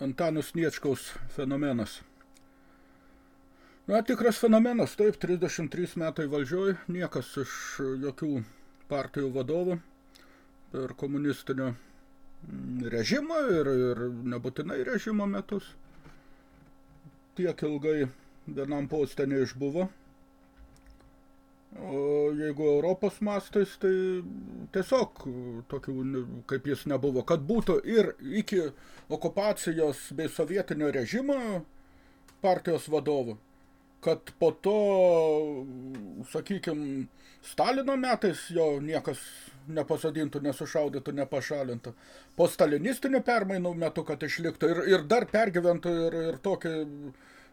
Antanas Niečkaus fenomenas. Na, tikras fenomenas, taip, 33 metai valdžioj, niekas iš jokių partijų vadovų per komunistinio režimą ir, ir nebūtinai režimo metus tiek ilgai vienam postė neišbuvo. O jeigu Europos mastais, tai tiesiog tokių, kaip jis nebuvo, kad būtų ir iki okupacijos bei sovietinio režimo partijos vadovų, kad po to, sakykim, Stalino metais jo niekas nepasadintų, nesušaudytų, nepašalintų. Po stalinistinių permainų metu, kad išliktų ir, ir dar pergyventų ir, ir tokį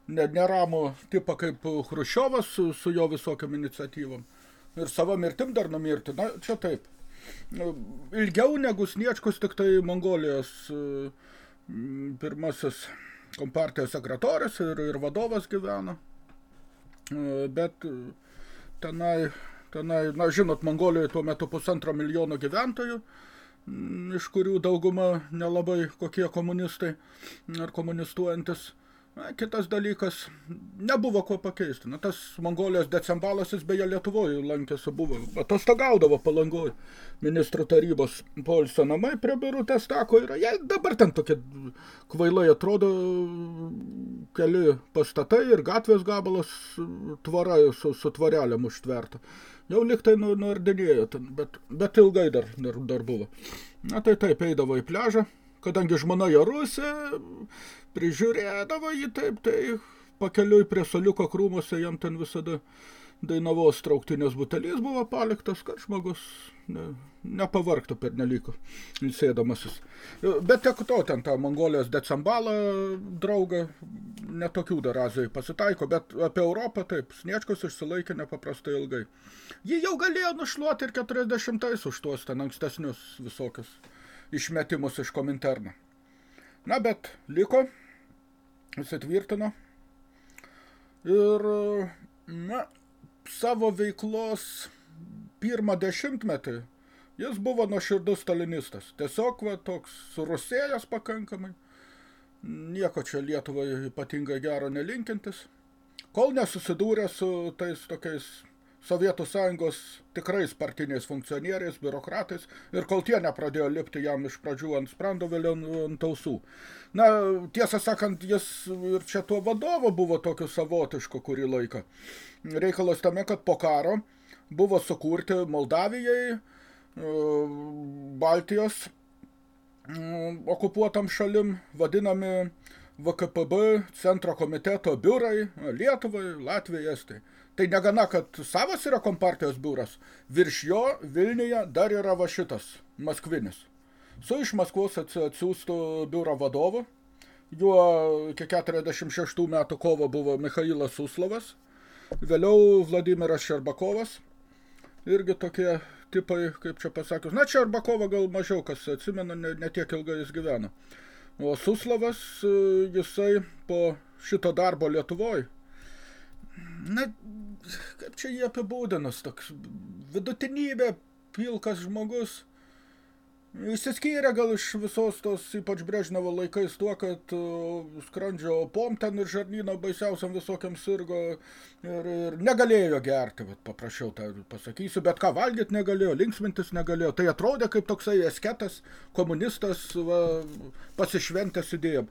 neramų tipą kaip Hruščiovas su, su jo visokiam iniciatyvom. Ir savo mirtim dar numirti. Na, čia taip. Ilgiau negu Sniečkus, tik tai Mongolijos pirmasis kompartijos sekretorius ir, ir vadovas gyveno. Bet tenai, tenai, na žinot, Mongolijoje tuo metu pusantro milijono gyventojų, iš kurių dauguma nelabai kokie komunistai ar komunistuojantis. Na, kitas dalykas, nebuvo ko pakeisti. Na, tas Mongolijos decembalas, jis beje Lietuvoje lankėsi, buvo, atostogaudavo palangoj ministrų tarybos polsio namai prie Birutės tako yra. Jie dabar ten tokie kvailai atrodo keli pastatai ir gatvės gabalas tvara su, su tvarelėm užtverta. Jau liktai nu, nuardinėjo, bet, bet ilgai dar, dar, dar buvo. Na tai taip, eidavo į pležą, kadangi žmona jo rusė, prižiūrėdavo jį taip, tai pakeliui prie soliuko krūmuose jam ten visada dainavos trauktinės butelys buvo paliktas, kad žmogus ne, nepavarktų per neliko ilsėdamasis. Bet tiek to ten tą Mongolijos decembalą draugą, netokių dar Azijai pasitaiko, bet apie Europą taip, Sniečkus išsilaikė nepaprastai ilgai. Jį jau galėjo nušluoti ir 40-ais už tuos ten ankstesnius visokius išmetimus iš kominterno. Na, bet liko, įsitvirtino. Ir, na, savo veiklos pirmą dešimtmetį jis buvo nuoširdus stalinistas. Tiesiog, va, toks surusėjęs pakankamai, nieko čia Lietuvai ypatingai gero nelinkintis, kol nesusidūrė su tais tokiais Sovietų sąjungos tikrais partiniais funkcionieriais, biurokratais ir kol tie nepradėjo lipti jam iš pradžių ant sprando, vėliau ant ausų. Na, tiesą sakant, jis ir čia tuo vadovo buvo tokiu savotišku kurį laiką. Reikalas tame, kad po karo buvo sukurti Moldavijai, e, Baltijos e, okupuotam šalim vadinami VKPB centro komiteto biurai Lietuvai, Latvijai, Estai. Tai negana, kad savas yra kompartijos biuras, virš jo Vilniuje dar yra va šitas, Maskvinis. Su iš Maskvos atsiųstų biuro vadovu, juo iki 46 metų kovo buvo Mikhailas Suslovas, vėliau Vladimiras Šerbakovas, irgi tokie tipai, kaip čia pasakius, na Šerbakovą gal mažiau kas atsimena, ne, ne tiek ilgai jis gyveno. O Suslovas, jisai po šito darbo Lietuvoje, na, kaip čia jį apibūdinus, toks vidutinybė, pilkas žmogus – Išsiskyrė gal iš visos tos, ypač Brežnevo laikais, tuo, kad uh, skrandžio pom ten ir žarnyno baisiausiam visokiam sirgo ir, ir negalėjo gerti, bet paprašiau tą pasakysiu, bet ką valgyti negalėjo, linksmintis negalėjo. Tai atrodė kaip toksai esketas, komunistas, va, pasišventęs idėjom.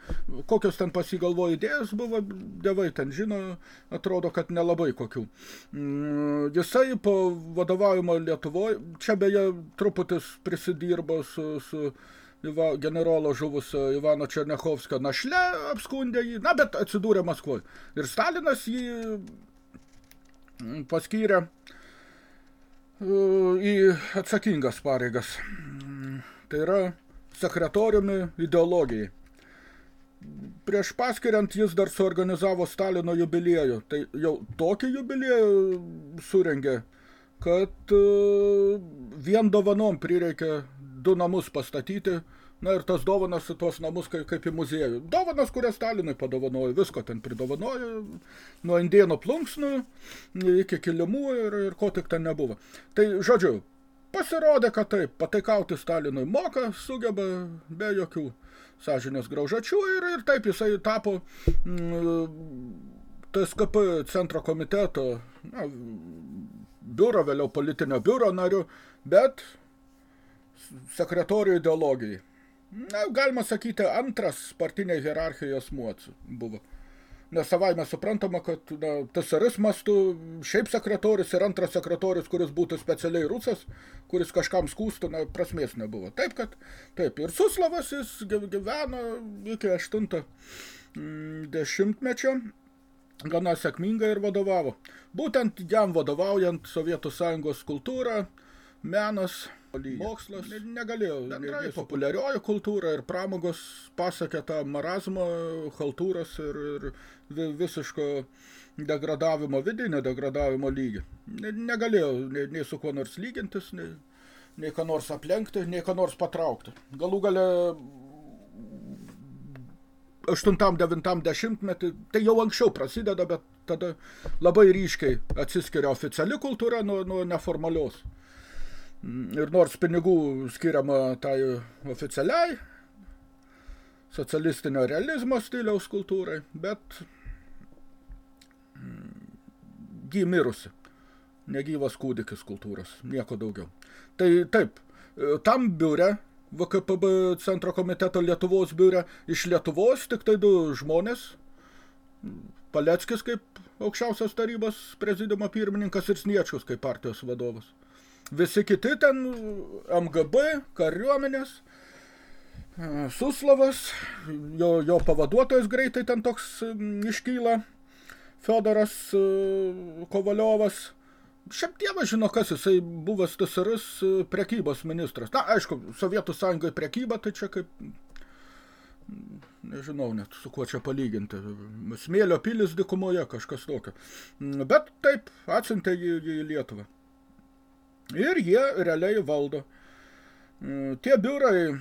Kokios ten pasigalvojo idėjas buvo, dievai ten žino, atrodo, kad nelabai kokių. Mm, jisai po vadovavimo Lietuvoje, čia beje truputis prisidirbo su, su Iva, generolo žuvusio Ivano Černechovskio našle apskundė jį, na, bet atsidūrė Maskvoje. Ir Stalinas jį mm, paskyrė e, į atsakingas pareigas. Mm, tai yra sekretoriumi ideologijai. Prieš paskiriant jis dar suorganizavo Stalino jubiliejų. Tai jau tokį jubiliejų surengė, kad vien dovanom prireikė du namus pastatyti, na ir tas dovanas tuos namus kaip, kaip į muziejų. Dovanas, kurias Stalinui padovanojo, visko ten pridovanojo, nuo indieno plunksnų iki kilimų ir, ir ko tik ten nebuvo. Tai, žodžiu, pasirodė, kad taip, pataikauti Stalinui moka, sugeba be jokių sąžinės graužačių ir, ir taip jisai tapo mm, TSKP centro komiteto na, biuro, vėliau politinio biuro nariu, bet sekretorių ideologijai. Na, galima sakyti, antras partinė hierarchijos muots buvo. Nes savaime suprantama, kad na, TSRS mastu šiaip sekretorius ir antras sekretorius, kuris būtų specialiai rusas, kuris kažkam skūstų, na, prasmės nebuvo. Taip, kad, taip, ir Suslavas jis gyveno iki 8 mm, dešimtmečio, gana sėkmingai ir vadovavo. Būtent jam vadovaujant Sovietų Sąjungos kultūrą, menas, mokslas negalėjo. Bendrai populiarioji kultūra ir pramogos pasakė tą marazmą, haltūras ir, ir visiško degradavimo, vidinio degradavimo lygį. Negalėjo nei, nei su kuo nors lygintis, nei, nei ką nors aplenkti, nei ką nors patraukti. Galų gale 8-9 dešimtmetį, tai jau anksčiau prasideda, bet tada labai ryškiai atsiskiria oficiali kultūra nuo, nuo neformalios. Ir nors pinigų skiriama tai oficialiai, socialistinio realizmo stiliaus kultūrai, bet gy mm, mirusi, negyvas kūdikis kultūros, nieko daugiau. Tai taip, tam biure, VKPB centro komiteto Lietuvos biure, iš Lietuvos tik tai du žmonės, Paleckis kaip aukščiausios tarybos prezidiumo pirmininkas ir Sniečkus kaip partijos vadovas. Visi kiti ten MGB, kariuomenės, Suslavas, jo, jo pavaduotojas greitai ten toks iškyla, Fiodoras Kovaliovas. Šiaip dievas žino, kas jisai buvęs TSRS prekybos ministras. Na, aišku, Sovietų sąjungoje prekyba, tai čia kaip, nežinau net su kuo čia palyginti. Smėlio pilis dikumoje, kažkas tokio. Bet taip, atsintė jį į Lietuvą. Ir jie realiai valdo. Mm, tie biurai,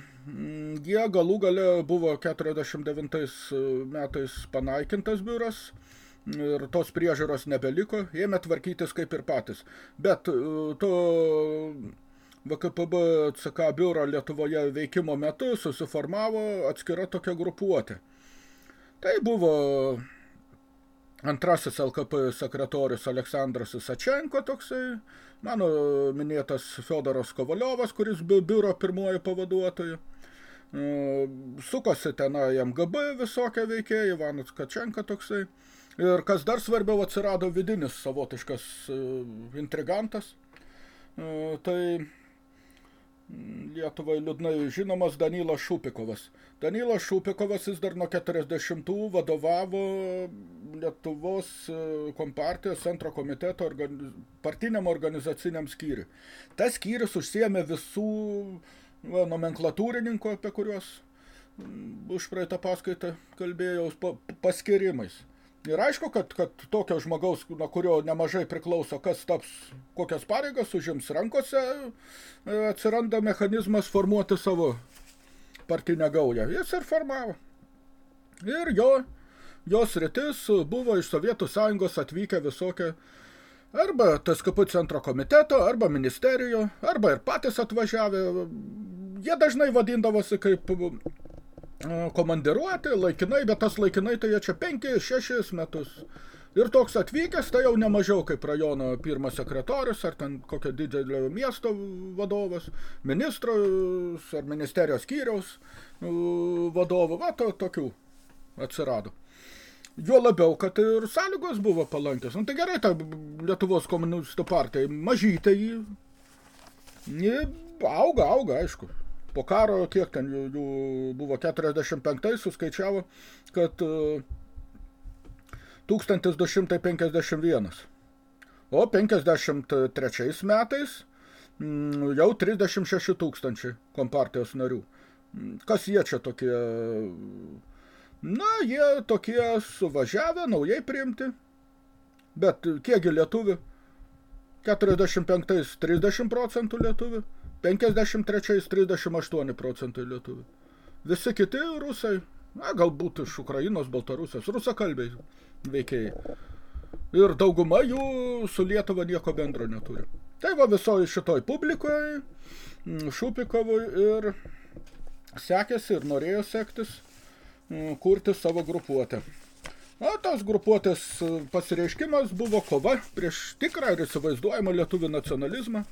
jie galų gale buvo 49 e, metais panaikintas biuras ir tos priežiūros nebeliko, ėmė tvarkytis kaip ir patys. Bet e, to VKPB CK biuro Lietuvoje veikimo metu susiformavo atskira tokia grupuotė. Tai buvo antrasis LKP sekretorius Aleksandras Isačenko toksai, mano minėtas Fiodoras Kovaliovas, kuris bi biuro pirmuoju pavaduotoju. E, sukosi tenai MGB visokie veikėjai, Ivanas Kačenka toksai. Ir kas dar svarbiau, atsirado vidinis savotiškas e, intrigantas. E, tai Lietuvai liūdnai žinomas Danilas Šupikovas. Danilas Šupikovas jis dar nuo 40-ų vadovavo Lietuvos e, kompartijos centro komiteto organiz... partiniam organizaciniam skyriui. Tas skyrius užsiemė visų va, nomenklatūrininkų, apie kuriuos už praeitą paskaitą kalbėjau, paskirimais. Ir aišku, kad, kad tokio žmogaus, nuo kurio nemažai priklauso, kas taps, kokias pareigas užims rankose, e, atsiranda mechanizmas formuoti savo partinę gaują. Jis ir formavo. Ir jo, jos rytis buvo iš Sovietų Sąjungos atvykę visokie arba TSKP centro komiteto, arba ministerijų, arba ir patys atvažiavę. Jie dažnai vadindavosi kaip komandiruoti laikinai, bet tas laikinai tai jie čia 5-6 metus. Ir toks atvykęs, tai jau nemažiau kaip rajono pirmas sekretorius, ar ten kokio didelio miesto vadovas, ministros ar ministerijos skyriaus vadovų, va, to, tokių atsirado. Jo labiau, kad ir sąlygos buvo palankios. Nu, tai gerai, ta Lietuvos komunistų partija, mažytai, auga, auga, aišku po karo, kiek ten jų, jų buvo 45, suskaičiavo, kad 1251. O 53 metais mm, jau 36 tūkstančiai kompartijos narių. Mm, kas jie čia tokie? Na, jie tokie suvažiavę, naujai priimti. Bet kiekgi lietuvių? 45 30 procentų lietuvių. 53-38 procentai lietuvių. Visi kiti rusai, na, galbūt iš Ukrainos, Baltarusijos, rusakalbiai veikėjai. Ir dauguma jų su Lietuva nieko bendro neturi. Tai va visoji šitoj publikoje, mm, Šupikovui ir sekėsi ir norėjo sektis kurti savo grupuotę. Na, tas grupuotės pasireiškimas buvo kova prieš tikrą ir įsivaizduojamą lietuvių nacionalizmą,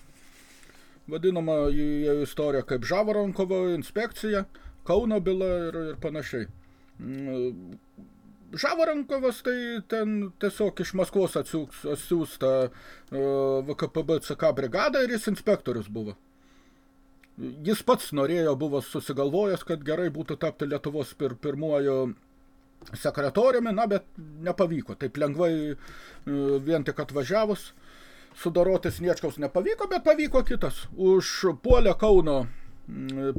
vadinama į istoriją kaip Žavaronkovo inspekcija, Kauno byla ir, ir panašiai. Žavarankovas tai ten tiesiog iš Maskvos atsiųsta VKPB CK brigada ir jis inspektorius buvo. Jis pats norėjo, buvo susigalvojęs, kad gerai būtų tapti Lietuvos pir pirmuoju sekretoriumi, na, bet nepavyko. Taip lengvai vien tik atvažiavus sudoroti Sniečkaus nepavyko, bet pavyko kitas. Užpuolė Kauno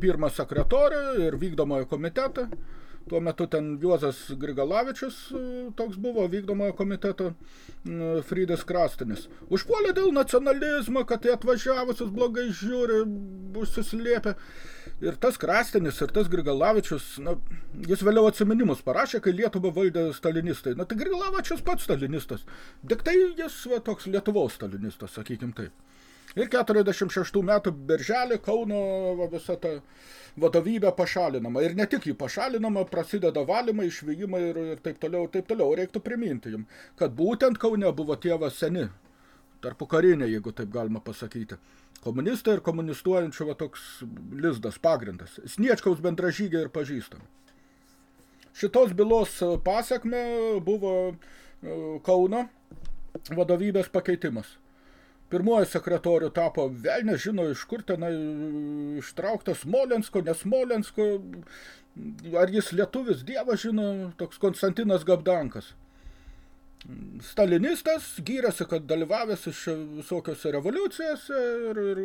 pirmą sekretorių ir vykdomojo komitetą Tuo metu ten Juozas Grigalavičius e, toks buvo vykdomojo komiteto Frydis Krastinis. Užpuolė dėl nacionalizmo, kad jie atvažiavusius blogai žiūri, užsislėpė. Ir tas Krastinis, ir tas Grigalavičius, na, jis vėliau atsiminimus parašė, kai Lietuvą valdė stalinistai. Na, tai Grigalavičius pats stalinistas. Tik tai jis va, toks Lietuvos stalinistas, sakykim taip. Ir 46 metų birželį Kauno va, visa ta vadovybė pašalinama. Ir ne tik jį pašalinama, prasideda valymai, išvijimai ir, ir taip toliau, taip toliau. Reiktų priminti jums, kad būtent Kaune buvo tėvas seni, tarpu karinė, jeigu taip galima pasakyti. Komunistai ir komunistuojančių va, toks lizdas, pagrindas. Sniečkaus bendražygė ir pažįstami. Šitos bylos pasiekme buvo Kauno vadovybės pakeitimas. Pirmuoju sekretoriu tapo velnė, žino iš kur tenai ištrauktas Smolensko, ne Smolensko, ar jis lietuvis, dievas žino, toks Konstantinas Gabdankas. Stalinistas gyrėsi, kad dalyvavęs iš visokiose revoliucijose ir, ir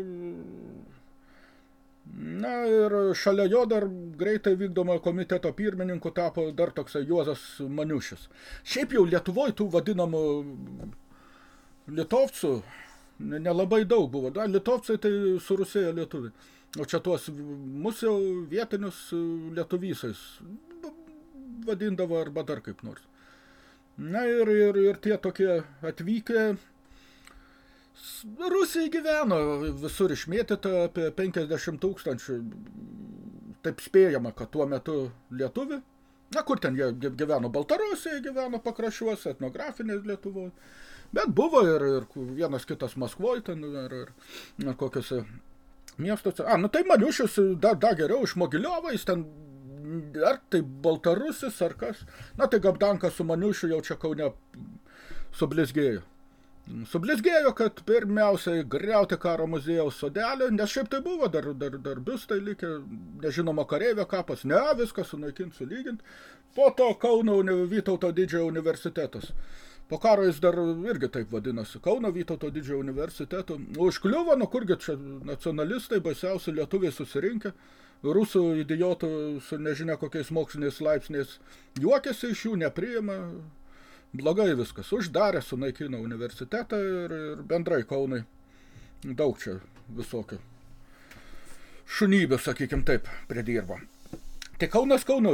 Na ir šalia jo dar greitai vykdomo komiteto pirmininku tapo dar toksai Juozas Maniušis. Šiaip jau Lietuvoje tų vadinamų litovcų nelabai daug buvo. Da, litovcai tai surusėjo lietuviai. O čia tuos jau vietinius lietuvysais vadindavo arba dar kaip nors. Na ir, ir, ir tie tokie atvykę Rusijai gyveno visur išmėtyta apie 50 tūkstančių. Taip spėjama, kad tuo metu lietuvi. Na, kur ten jie gyveno? Baltarusijoje gyveno pakraščiuose, etnografinės Lietuvoje. Bet buvo ir, ir vienas kitas Maskvoj, ten ir, ir, ir kokiuose miestuose. A, nu tai Maniušius da, da geriau iš Mogiliovo, jis ten ar tai Baltarusis, ar kas. Na tai Gabdankas su Maniušiu jau čia Kaune sublizgėjo. Sublizgėjo, kad pirmiausiai griauti karo muziejaus sodelį, nes šiaip tai buvo dar, dar, dar biustai likę, nežinoma kareivio kapas, ne, viską sunaikint, sulygint. Po to Kauno Vytauto didžiojo universitetas. Po karo jis dar irgi taip vadinasi, Kauno Vytauto didžiojo universiteto. Užkliuvo, nu kurgi čia nacionalistai, baisiausi lietuviai susirinkę, rusų idiotų su nežinia kokiais moksliniais laipsniais juokėsi iš jų, nepriima, blogai viskas. Uždarė, sunaikino universitetą ir, ir bendrai Kaunai daug čia visokio šunybė, sakykim taip, pridirbo. Tai Kaunas Kaunu,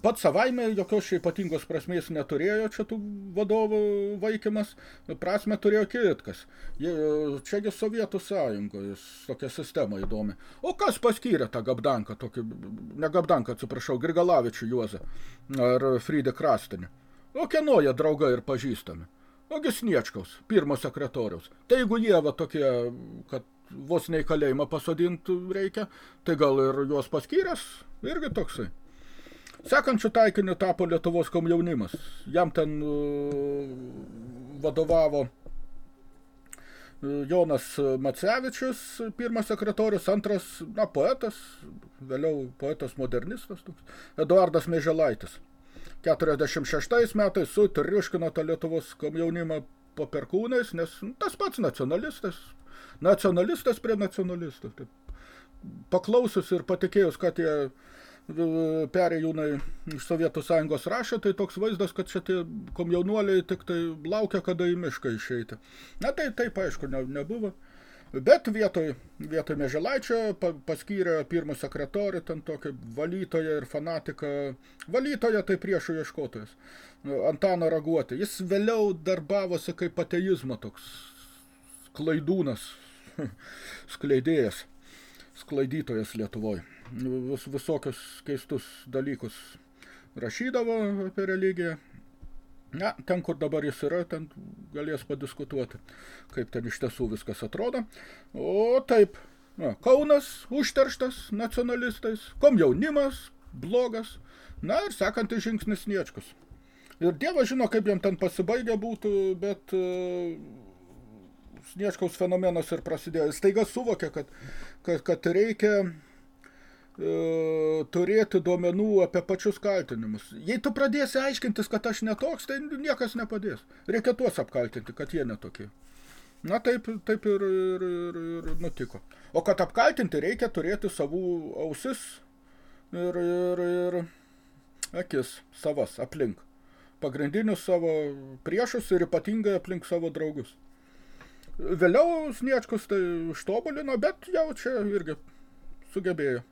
pats savaime jokios čia ypatingos prasmės neturėjo čia tų vadovų vaikimas, prasme turėjo kitkas. Čiagi Sovietų sąjungoje tokia sistema įdomi. O kas paskyrė tą Gabdanką, tokį, ne Gabdanką, atsiprašau, Grigalavičių Juozą ar Frydį Krastinį? O kieno jie draugai ir pažįstami? Ogi Sniečkaus, pirmo sekretoriaus. Tai jeigu jie va tokie, kad vos nei kalėjimą pasodint reikia, tai gal ir juos paskyręs Irgi toksai. Sekančių taikiniu tapo Lietuvos komjaunimas. Jam ten uh, vadovavo uh, Jonas Macevičius, pirmas sekretorius, antras, na, poetas, vėliau poetas modernistas, toks, Eduardas Mėželaitis. 46 metais sutriuškino tą Lietuvos komjaunimą po perkūnais, nes tas pats nacionalistas, nacionalistas prie nacionalistas. Taip paklausius ir patikėjus, kad jie perėjūnai iš Sovietų Sąjungos rašė, tai toks vaizdas, kad šitie komjaunuoliai tik tai laukia, kada į mišką išeiti. Na tai taip, aišku, ne, nebuvo. Bet vietoj, vietoj Meželaičio paskyrė pirmą sekretorį, ten tokį valytoją ir fanatiką. Valytoją tai priešų ieškotojas. Antano Raguotį. Jis vėliau darbavosi kaip ateizmo toks klaidūnas, skleidėjas sklaidytojas Lietuvoje. vis, visokius keistus dalykus rašydavo apie religiją. Ne, ten, kur dabar jis yra, ten galės padiskutuoti, kaip ten iš tiesų viskas atrodo. O taip, na, Kaunas užterštas nacionalistais, komjaunimas blogas, na ir sekantis žingsnis Niečkus. Ir Dievas žino, kaip jam ten pasibaigė būtų, bet uh, Sniečkaus fenomenas ir prasidėjo. Jis taiga suvokė, kad, kad, kad reikia E, turėti duomenų apie pačius kaltinimus. Jei tu pradėsi aiškintis, kad aš netoks, tai niekas nepadės. Reikia tuos apkaltinti, kad jie netokie. Na taip, taip ir, ir, ir, ir nutiko. O kad apkaltinti, reikia turėti savų ausis ir, ir, ir akis savas aplink. Pagrindinius savo priešus ir ypatingai aplink savo draugus. Vėliau Sniečkus tai ištobulino, bet jau čia irgi sugebėjo.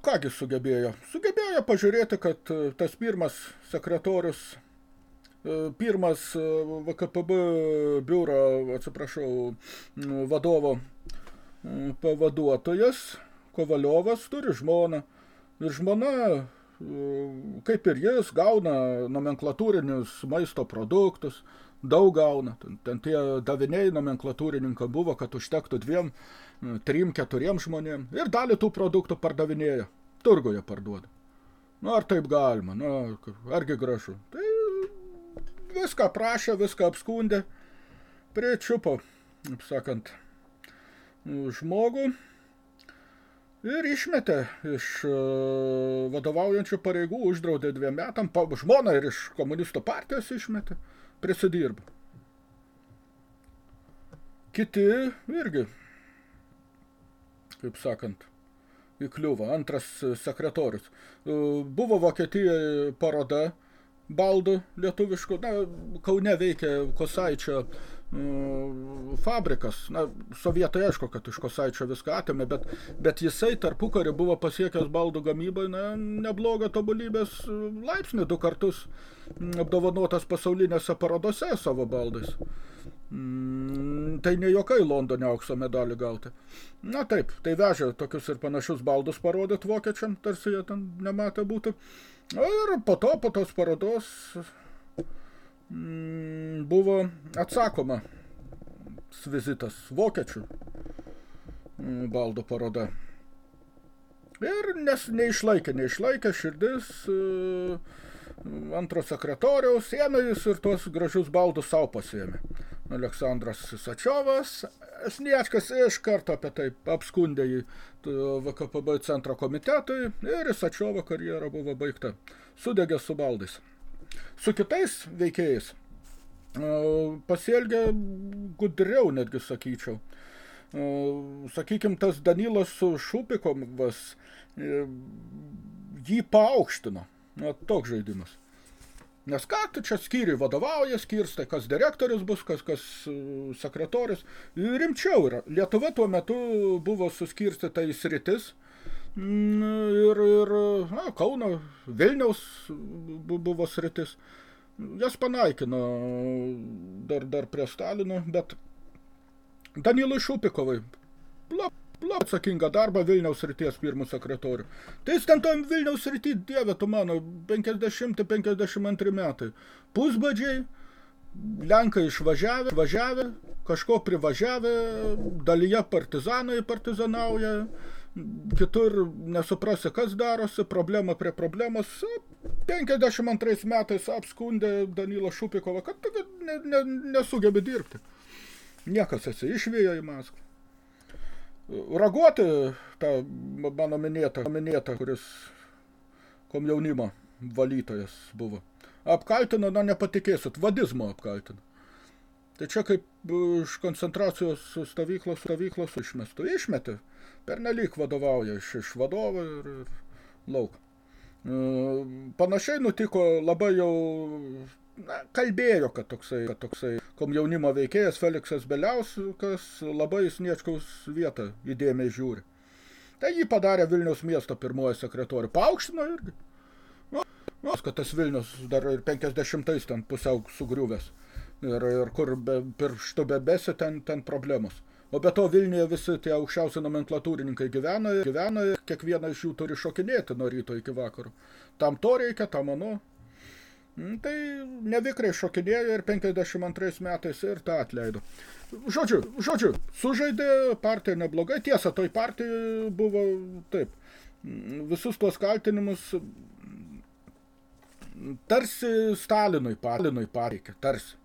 Kągi sugebėjo? Sugebėjo pažiūrėti, kad e, tas pirmas sekretorius, e, pirmas e, VKPB biuro, atsiprašau, vadovo pavaduotojas, Kovaliovas, turi žmoną. Ir žmona, kaip ir jis, gauna nomenklatūrinius maisto produktus, daug gauna. Ten, ten tie daviniai nomenklatūrininkai buvo, kad užtektų dviem trim, keturiem žmonėm ir dalį tų produktų pardavinėja. Turgoje parduoda. Nu, ar taip galima? Nu, argi gražu? Tai viską prašė, viską apskundė. Pričiupo, kaip sakant, žmogų ir išmetė iš uh, vadovaujančių pareigų, uždraudė dviem metam, žmoną ir iš komunistų partijos išmetė, prisidirbo. Kiti irgi kaip sakant, įkliuvo. Antras sekretorius. E, buvo Vokietijoje paroda baldų lietuviškų. Na, Kaune veikia Kosaičio e, fabrikas. Na, sovietai aišku, kad iš Kosaičio viską atėmė, bet, bet jisai tarpukarį buvo pasiekęs baldų gamybai na, neblogą tobulybės laipsnį du kartus apdovanotas pasaulinėse parodose savo baldais. Mm, tai ne jokai Londone aukso medalį gauti. Na taip, tai vežė tokius ir panašius baldus parodyt vokiečiam, tarsi jie ten nematė būtų. Ir po to, po tos parodos mm, buvo atsakoma vizitas vokiečių mm, baldų paroda. Ir nes neišlaikė, neišlaikė širdis uh, antro sekretoriaus, ėmė jis ir tuos gražius baldus savo pasiėmė. Aleksandras Sačiovas, Sniečkas iš karto apie tai apskundė į VKPB centro komitetui ir Sačiovo karjera buvo baigta. Sudegė su baldais. Su kitais veikėjais pasielgė gudriau, netgi sakyčiau. Sakykim, tas Danilas Šupikovas jį paaukštino. Na, toks žaidimas. Nes ką tu čia skyriui vadovauja, skirstai, kas direktorius bus, kas, kas e, sekretorius. Rimčiau yra. Lietuva tuo metu buvo suskirstyta į sritis. Mm, ir, ir na, Kauno, Vilniaus buvo sritis. Jas panaikino dar, dar prie Stalino, bet Danilui Šupikovai lab, labai atsakingą darbą Vilniaus ryties pirmų sekretorių. Tai jis ten tam Vilniaus rytį, dieve tu mano, 50-52 metai. Pusbadžiai, Lenkai išvažiavę, važiavę, kažko privažiavę, dalyje partizanai partizanauja, kitur nesuprasi, kas darosi, problema prie problemos. 52 metais apskundė Danilo Šupikovą, kad ne, ne, nesugebi dirbti. Niekas esi išvėjo į Maskvą. Raguoti, tą mano minėtą, minėtą kuris komjaunimo valytojas buvo. Apkaltino, na nepatikėsit, vadizmo apkaltino. Tai čia kaip iš koncentracijos stovyklos, stovyklos išmestų. Išmetė, per nelik vadovauja iš, iš vadovo ir, ir lauk. E, panašiai nutiko labai jau na, kalbėjo, kad toksai, kad toksai komjaunimo veikėjas Feliksas Beliauskas labai Sniečkaus vietą įdėmiai žiūri. Tai jį padarė Vilniaus miesto pirmojo sekretorių. Paaukštino irgi. Nu, nu, kad tas Vilnius dar ir 50-ais ten pusiau sugriuvęs. Ir, ir kur be, pirštų bebesi, ten, ten problemos. O be to Vilniuje visi tie aukščiausi nomenklatūrininkai gyvena, gyvena ir kiekvieną iš jų turi šokinėti nuo ryto iki vakaro. Tam to reikia, tam ano. Mm, tai nevikrai šokinėjo ir 52 metais ir tą atleido. Žodžiu, žodžiu, sužaidė partija neblogai. Tiesa, toj partijai buvo taip. Mm, visus tuos kaltinimus tarsi Stalinui, Stalinui pareikė, tarsi.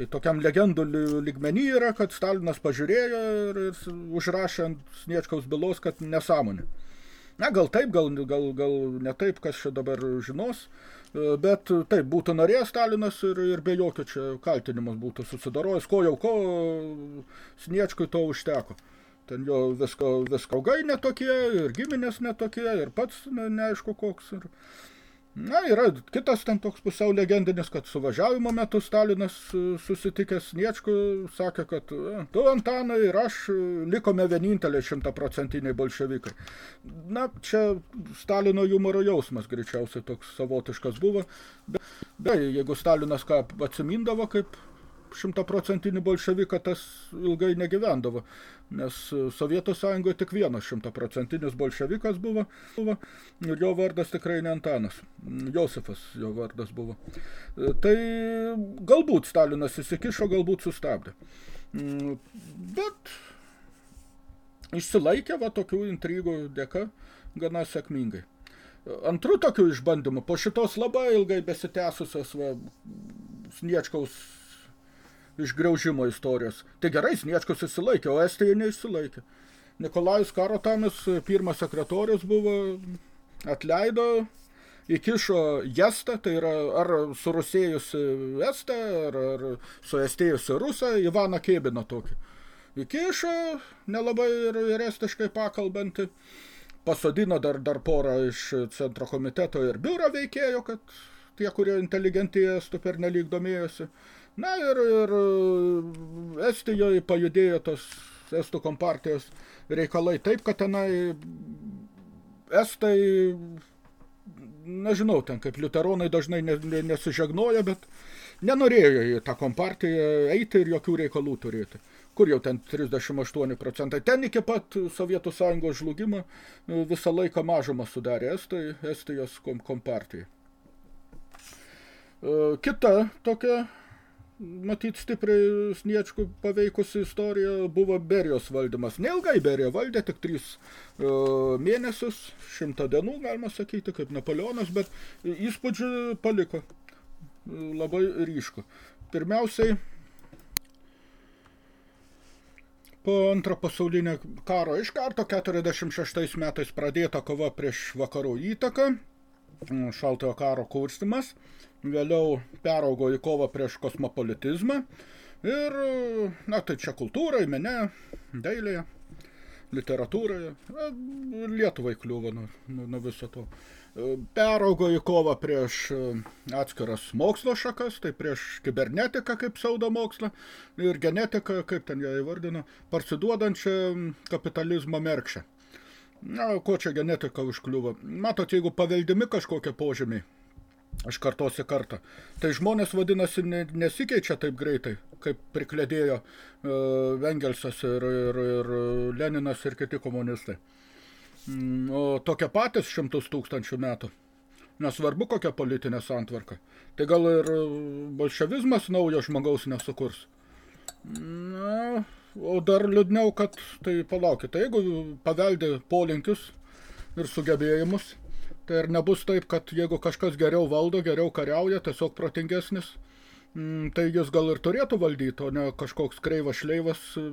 Tai tokiam legendų lygmenį yra, kad Stalinas pažiūrėjo ir, ir užrašė ant Sniečkaus bylos, kad nesąmonė. Na, gal taip, gal, gal, gal ne taip, kas čia dabar žinos, bet taip, būtų norėjęs Stalinas ir, ir be jokio čia kaltinimas būtų susidarojęs, ko jau ko Sniečkui to užteko. Ten jo visko, visko augai netokie, ir giminės netokie, ir pats ne, neaišku koks. Ir, Na, yra kitas ten toks pusiau legendinis, kad suvažiavimo metu Stalinas e, susitikęs Sniečku sakė, kad e, tu Antanai ir aš e, likome vieninteliai šimtaprocentiniai bolševikai. Na, čia Stalino humoro jausmas greičiausiai toks savotiškas buvo. Be, be jeigu Stalinas ką atsimindavo kaip šimtaprocentinį bolševiką, tas ilgai negyvendavo, nes Sovietų sąjungoje tik vienas šimtaprocentinis bolševikas buvo, buvo, jo vardas tikrai ne Antanas, Josifas jo vardas buvo. Tai galbūt Stalinas įsikišo, galbūt sustabdė. Bet išsilaikė va tokių intrigų dėka gana sėkmingai. Antrų tokių išbandymų, po šitos labai ilgai besitęsusios va, Sniečkaus išgraužimo istorijos. Tai gerai, Sniečkus įsilaikė, o Estija neišsilaikė. Nikolajus Karotamis, pirmas sekretorius buvo, atleido, įkišo jestą, tai yra ar surusėjusi estą, ar, ar suestėjusi rusą, Ivaną Kėbiną tokį. Įkišo, nelabai ir, ir estiškai pakalbantį, pasodino dar, dar porą iš centro komiteto ir biuro veikėjo, kad tie, kurie inteligentija estų per nelyg domėjosi. Na ir, ir Estijoje pajudėjo tos Estų kompartijos reikalai taip, kad tenai Estai, nežinau, ten kaip liuteronai dažnai nesižegnoja, bet nenorėjo į tą kompartiją eiti ir jokių reikalų turėti. Kur jau ten 38 procentai. Ten iki pat Sovietų sąjungos žlugimo visą laiką mažumą sudarė Estai, Estijos kompartija. Kita tokia matyt stipriai Sniečkų paveikusi istorija buvo Berijos valdymas. Neilgai Berija valdė, tik trys uh, mėnesius, šimtą dienų, galima sakyti, kaip Napoleonas, bet įspūdžių paliko labai ryšku. Pirmiausiai, po antro pasaulinio karo iš karto 46 metais pradėta kova prieš vakarų įtaką, šaltojo karo kurstimas – vėliau peraugo į kovą prieš kosmopolitizmą ir, na, tai čia kultūrai, mene, dailėje, literatūroje, Lietuvai kliūva nuo, nuo, nuo viso to. Peraugo į kovą prieš atskiras mokslo šakas, tai prieš kibernetiką kaip pseudomokslą ir genetiką, kaip ten ją įvardino, parsiduodančią kapitalizmo merkšę. Na, ko čia genetika užkliuvo? Matot, jeigu paveldimi kažkokie požymiai, iš kartos į kartą. Tai žmonės vadinasi nesikeičia taip greitai, kaip prikledėjo uh, Engelsas ir, ir, ir Leninas ir kiti komunistai. Mm, o tokie patys šimtus tūkstančių metų. Nesvarbu, kokia politinė santvarka. Tai gal ir bolševizmas naujo žmogaus nesukurs. Na, o dar liūdniau, kad tai palaukite, tai jeigu paveldė polinkius ir sugebėjimus, Tai ir nebus taip, kad jeigu kažkas geriau valdo, geriau kariauja, tiesiog protingesnis, mm, tai jis gal ir turėtų valdyti, o ne kažkoks kreivas šleivas e,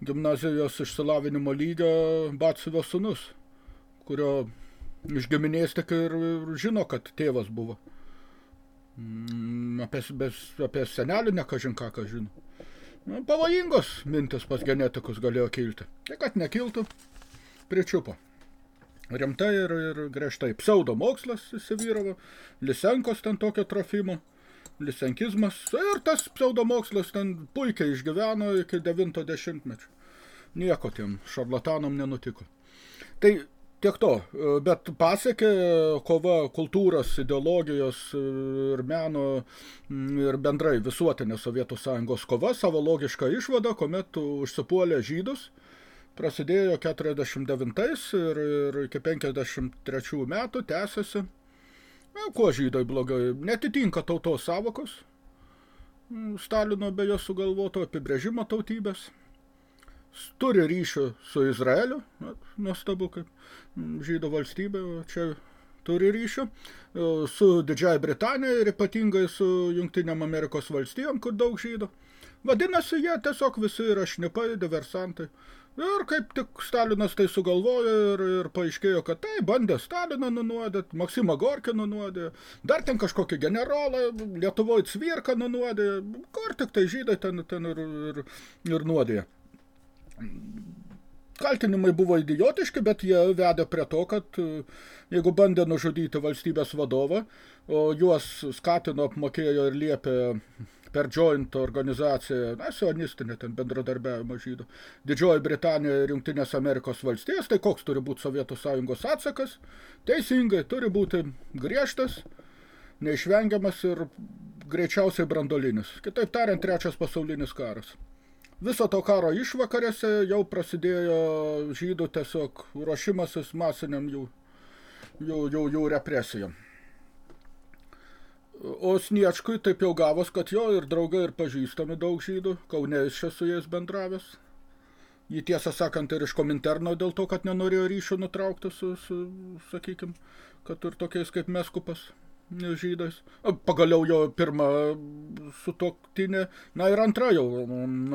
gimnazijos išsilavinimo lygio Batsivio sunus, kurio iš giminės tik ir žino, kad tėvas buvo. Mm, apie, apie senelį nekažin ką, ką žino. Nu, pavojingos mintis pas genetikus galėjo kilti. Tai kad nekiltų, pričiupo rimtai ir, ir griežtai. Pseudomokslas įsivyravo, Lisenkos ten tokio trofimo, lisenkizmas, ir tas pseudomokslas ten puikiai išgyveno iki 90 mečio. Nieko tiem šarlatanom nenutiko. Tai Tiek to, bet pasiekė kova kultūros, ideologijos ir meno ir bendrai visuotinė Sovietų Sąjungos kova savo logišką išvadą, kuomet užsipuolė žydus, prasidėjo 49 ir, ir iki 53 metų tęsiasi. Na, kuo žydai blogai? Netitinka tautos savokos. Stalino beje sugalvoto apibrėžimo tautybės turi ryšių su Izraeliu, nuostabu, kaip žydų valstybė, čia turi ryšių, su Didžiai Britanija ir ypatingai su Jungtinėm Amerikos valstijom, kur daug žydų. Vadinasi, jie tiesiog visi yra šnipai, diversantai. Ir kaip tik Stalinas tai sugalvojo ir, ir paaiškėjo, kad tai bandė Staliną nunuodėt, Maksimą Gorkį nunuodė, dar ten kažkokį generolą, Lietuvoje Cvirką nunuodė, kur tik tai žydai ten, ten ir, ir, ir nuodė. Kaltinimai buvo idiotiški, bet jie vedė prie to, kad e, jeigu bandė nužudyti valstybės vadovą, o juos skatino, apmokėjo ir liepė per joint organizaciją, na, sionistinė ten bendradarbiavimo žydų, Didžioji Britanija ir Jungtinės Amerikos valstijas, tai koks turi būti Sovietų Sąjungos atsakas? Teisingai, turi būti griežtas, neišvengiamas ir greičiausiai brandolinis. Kitaip tariant, trečias pasaulinis karas. Viso to karo išvakarėse jau prasidėjo žydų tiesiog ruošimasis masiniam jų, jų, jų, jų represijom. O Sniečkui taip jau gavos, kad jo ir draugai ir pažįstami daug žydų, Kaune jis čia su jais bendravęs. Jį tiesą sakant ir iš kominterno dėl to, kad nenorėjo ryšio nutraukti su, su sakykim, kad ir tokiais kaip Meskupas žydais. Pagaliau jo pirma sutoktinė, na ir antra jau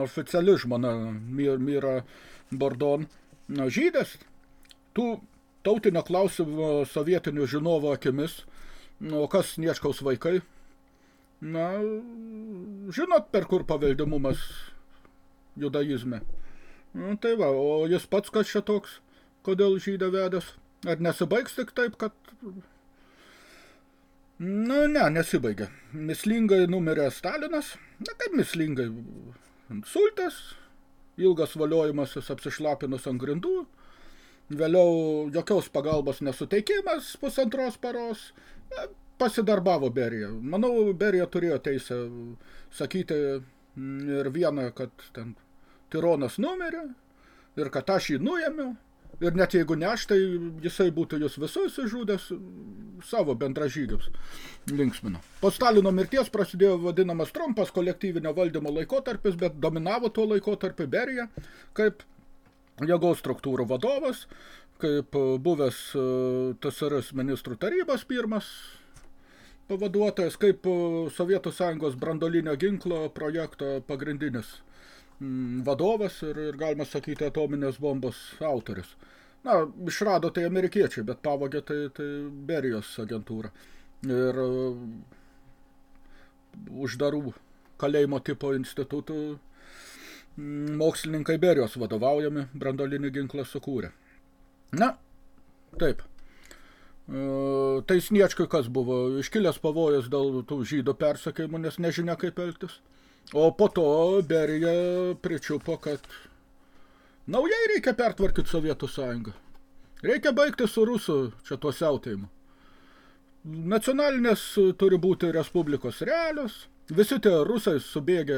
oficiali žmona Myra Bordon. Na, žydės, tų tautinio klausimo sovietinių žinovo akimis, o kas Niečkaus vaikai, na, žinot, per kur paveldimumas judaizme. Nu, tai va, o jis pats kas čia toks, kodėl žydą vedęs? Ar nesibaigs tik taip, kad Nu, ne, nesibaigė. Mislingai numirė Stalinas. Na, kaip mislingai? Sultas, ilgas valiojimasis apsišlapinus ant grindų, vėliau jokios pagalbos nesuteikimas pusantros paros, na, pasidarbavo Berija. Manau, Berija turėjo teisę sakyti ir vieną, kad ten tironas numirė ir kad aš jį nuėmiau, Ir net jeigu ne aš, tai jisai būtų jūs visus žudęs savo bendražygius linksmino. Po Stalino mirties prasidėjo vadinamas trumpas kolektyvinio valdymo laikotarpis, bet dominavo tuo laikotarpiu Berija kaip jėgos struktūrų vadovas, kaip buvęs e, TSRS ministrų tarybos pirmas pavaduotojas, kaip e, Sovietų Sąjungos brandolinio ginklo projekto pagrindinis vadovas ir, ir galima sakyti atominės bombos autorius. Na, išrado tai amerikiečiai, bet pavogė tai, tai Berijos agentūra. Ir uh, uždarų kalėjimo tipo institutų mm, mokslininkai Berijos vadovaujami brandolinį ginklą sukūrė. Na, taip. Uh, tai Sniečkui kas buvo? Iškilęs pavojus dėl tų žydų persakėjimų, nes nežinia kaip elgtis. O po to Berija pričiupo, kad naujai reikia pertvarkyti Sovietų sąjungą. Reikia baigti su rusų čia tuo siautėjimu. Nacionalinės turi būti respublikos realios. Visi tie rusai subėgę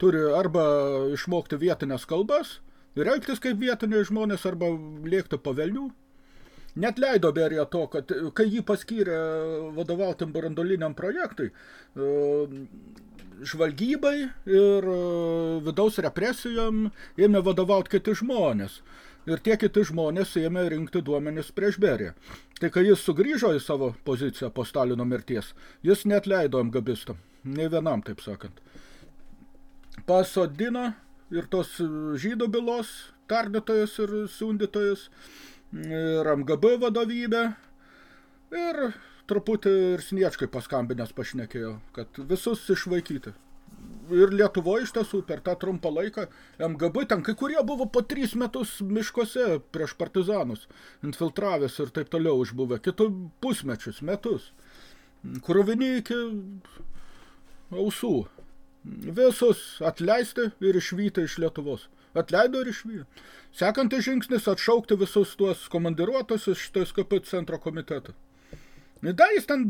turi arba išmokti vietinės kalbas ir elgtis kaip vietiniai žmonės arba lėkti pavelnių. Net leido Berija to, kad kai jį paskyrė vadovauti brandoliniam projektui, žvalgybai ir e, vidaus represijom ėmė vadovauti kiti žmonės. Ir tie kiti žmonės ėmė rinkti duomenis prieš Beriją. Tai kai jis sugrįžo į savo poziciją po Stalino mirties, jis net leido MGBistam. Ne vienam, taip sakant. Pasodino ir tos žydų bylos tardytojas ir siundytojas, ir MGB vadovybę, ir truputį ir Sniečkai paskambinęs pašnekėjo, kad visus išvaikyti. Ir Lietuvoje iš tiesų per tą trumpą laiką MGB ten kai kurie buvo po tris metus miškose prieš partizanus, infiltravęs ir taip toliau užbuvę, kitų pusmečius, metus. Kruvini iki ausų. Visus atleisti ir išvyti iš Lietuvos. Atleido ir išvyjo. Sekantis žingsnis atšaukti visus tuos komandiruotusius šito SKP centro komiteto. Dar jis ten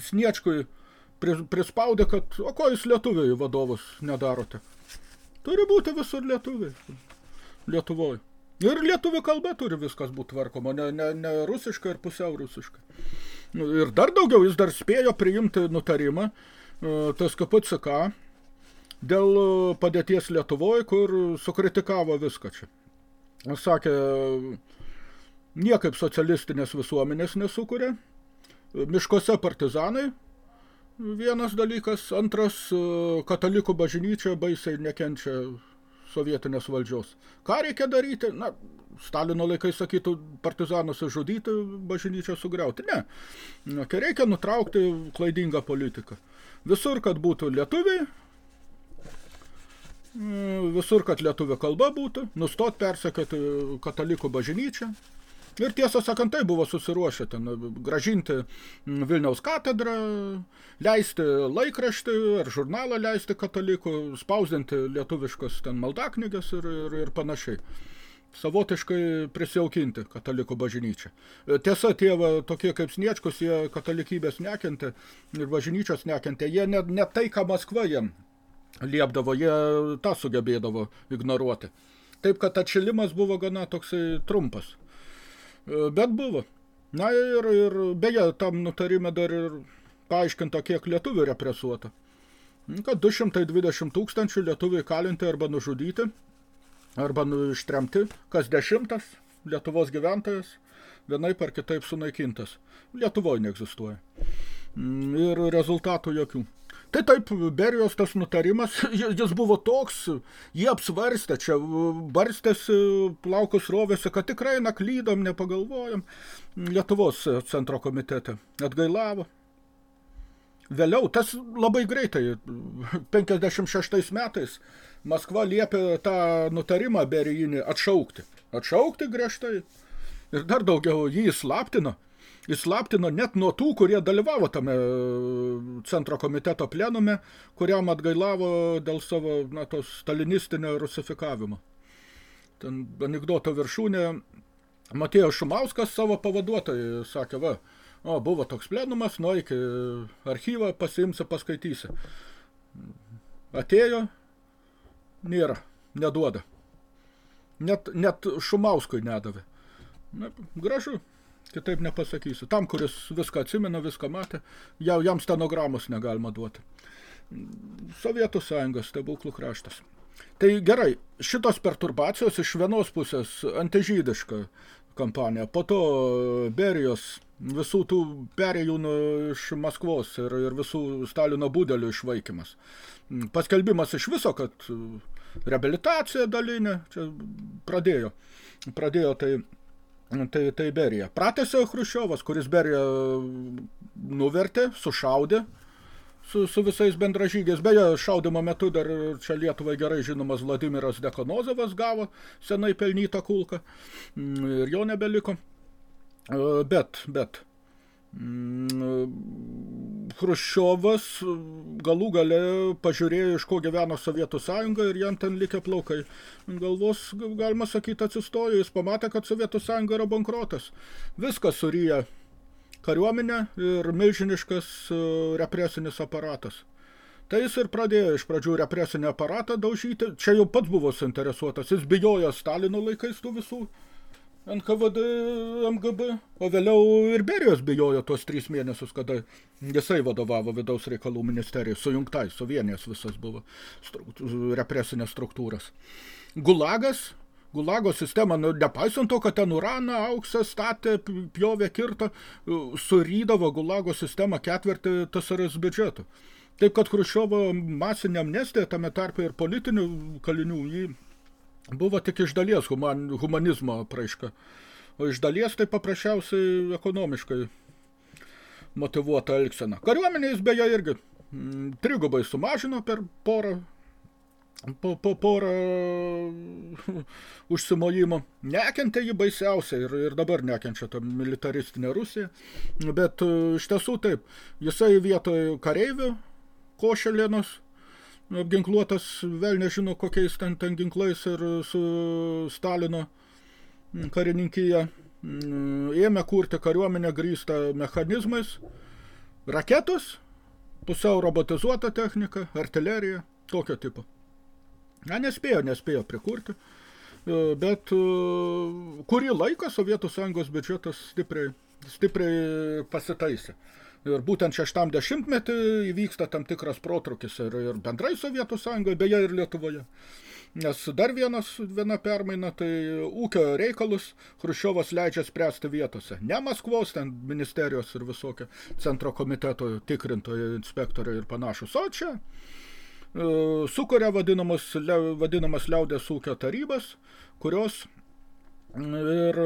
sniečkui prispaudė, kad o ko jūs lietuviai vadovus nedarote. Turi būti visur lietuviai. Lietuvoje. Ir lietuvių kalba turi viskas būti tvarkoma, ne, ne, ne rusiška ir pusiau rusiška. Nu, ir dar daugiau, jis dar spėjo priimti nutarimą, e, tas KPCK, dėl e, padėties Lietuvoje, kur sukritikavo viską čia. Sakė, niekaip socialistinės visuomenės nesukuria, miškose partizanai, vienas dalykas, antras, katalikų bažnyčia baisiai nekenčia sovietinės valdžios. Ką reikia daryti? Na, Stalino laikai sakytų partizanus žudyti, bažnyčią sugriauti. Ne. Na, kai reikia nutraukti klaidingą politiką. Visur, kad būtų lietuviai, visur, kad lietuvė kalba būtų, nustot persekėti katalikų bažnyčią, Ir tiesą sakant, tai buvo susiruošę ten gražinti Vilniaus katedrą, leisti laikraštį ar žurnalą leisti katalikų, spausdinti lietuviškas ten maldaknygas ir, ir, ir panašiai. Savotiškai prisijaukinti katalikų bažnyčią. Tiesa, tie va, tokie kaip Sniečkus, jie katalikybės nekentė ir bažnyčios nekentė. Jie ne, ne tai, ką Maskva jiem liepdavo, jie tą sugebėdavo ignoruoti. Taip, kad atšilimas buvo gana toksai trumpas. E, bet buvo. Na ir, ir beje, tam nutarime dar ir paaiškinta, kiek lietuvių represuota. Kad 220 tūkstančių lietuviai kalinti arba nužudyti, arba nu, ištremti, kas dešimtas Lietuvos gyventojas vienaip ar kitaip sunaikintas. Lietuvoje neegzistuoja. Mm, ir rezultatų jokių. Tai taip, Berijos tas nutarimas, jis buvo toks, jie apsvarstė, čia barstėsi plaukus rovėsi, kad tikrai naklydom, nepagalvojom. Lietuvos centro komitete atgailavo. Vėliau, tas labai greitai, 56 metais, Maskva liepė tą nutarimą Berijinį atšaukti. Atšaukti griežtai. Ir dar daugiau jį slaptino įslaptino net nuo tų, kurie dalyvavo tame e, centro komiteto plenume, kuriam atgailavo dėl savo na, tos stalinistinio rusifikavimo. Ten anegdoto viršūnė Matėjo Šumauskas savo pavaduotojai sakė, va, o, buvo toks plenumas, nueik archyvą, pasiimsi, paskaitysi. Atėjo, nėra, neduoda. Net, net Šumauskui nedavė. Na, gražu. Kitaip nepasakysiu. Tam, kuris viską atsimena, viską matė, jau jam stenogramos negalima duoti. Sovietų sąjungos stebuklų kraštas. Tai gerai, šitos perturbacijos iš vienos pusės antižydiška kampanija, po to Berijos visų tų perėjūnų iš Maskvos ir, ir visų Stalino būdelių išvaikymas. Paskelbimas iš viso, kad reabilitacija dalinė, čia pradėjo, pradėjo tai Tai, tai Berija. Pratėsi Hruščiovas, kuris Beriją nuvertė, sušaudė su, su visais bendražygiais. Beje, šaudimo metu dar čia Lietuvai gerai žinomas Vladimiras Dekonozovas gavo senai pelnytą kulką ir jo nebeliko. Bet, bet, Hruščiovas galų gale pažiūrėjo, iš ko gyveno Sovietų sąjunga ir jam ten likę plaukai. Galvos, galima sakyti, atsistojo, jis pamatė, kad Sovietų sąjunga yra bankrotas. Viskas suryja kariuomenė ir milžiniškas e, represinis aparatas. Tai jis ir pradėjo iš pradžių represinį aparatą daužyti. Čia jau pats buvo suinteresuotas. Jis bijojo Stalino laikais tų visų NKVD, MGB, o vėliau ir Berijos bijojo tuos trys mėnesius, kada jisai vadovavo vidaus reikalų ministerijai, sujungtai, suvienės visas buvo represinės struktūras. Gulagas, Gulago sistema, nu, nepaisant to, kad ten uraną, auksą statė, pjovė, kirto, surydavo Gulago sistemą ketvirtį TSRS biudžetų. Taip, kad Hruščiovo masinė amnestija, tame tarpe ir politinių kalinių, jį buvo tik iš dalies human, humanizmo praiška, o iš dalies tai paprasčiausiai ekonomiškai motivuota elgsena. Kariuomenė jis beje irgi m, trigubai sumažino per porą po, po porą užsimojimų. Nekentė jį baisiausiai ir, ir dabar nekenčia tą militaristinę Rusiją, bet iš tiesų taip, jisai vietoj kareivių košelėnos apginkluotas vėl nežino kokiais ten, ten ginklais ir su Stalino karininkyje ėmė kurti kariuomenę grįstą mechanizmais, raketos, pusiau robotizuota technika, artilerija, tokio tipo. Na, nespėjo, nespėjo prikurti, bet kurį laiką Sovietų Sąjungos biudžetas stipriai, stipriai pasitaisė. Ir būtent šeštam dešimtmetį įvyksta tam tikras protrukis ir, ir bendrai Sovietų Sąjungoje, beje ir Lietuvoje. Nes dar vienas, viena permaina, tai ūkio reikalus Hruščiovas leidžia spręsti vietose. Ne Maskvos, ten ministerijos ir visokio centro komiteto tikrintojai, inspektoriai ir panašus. O čia e, sukuria vadinamas, vadinamas liaudės ūkio tarybas, kurios ir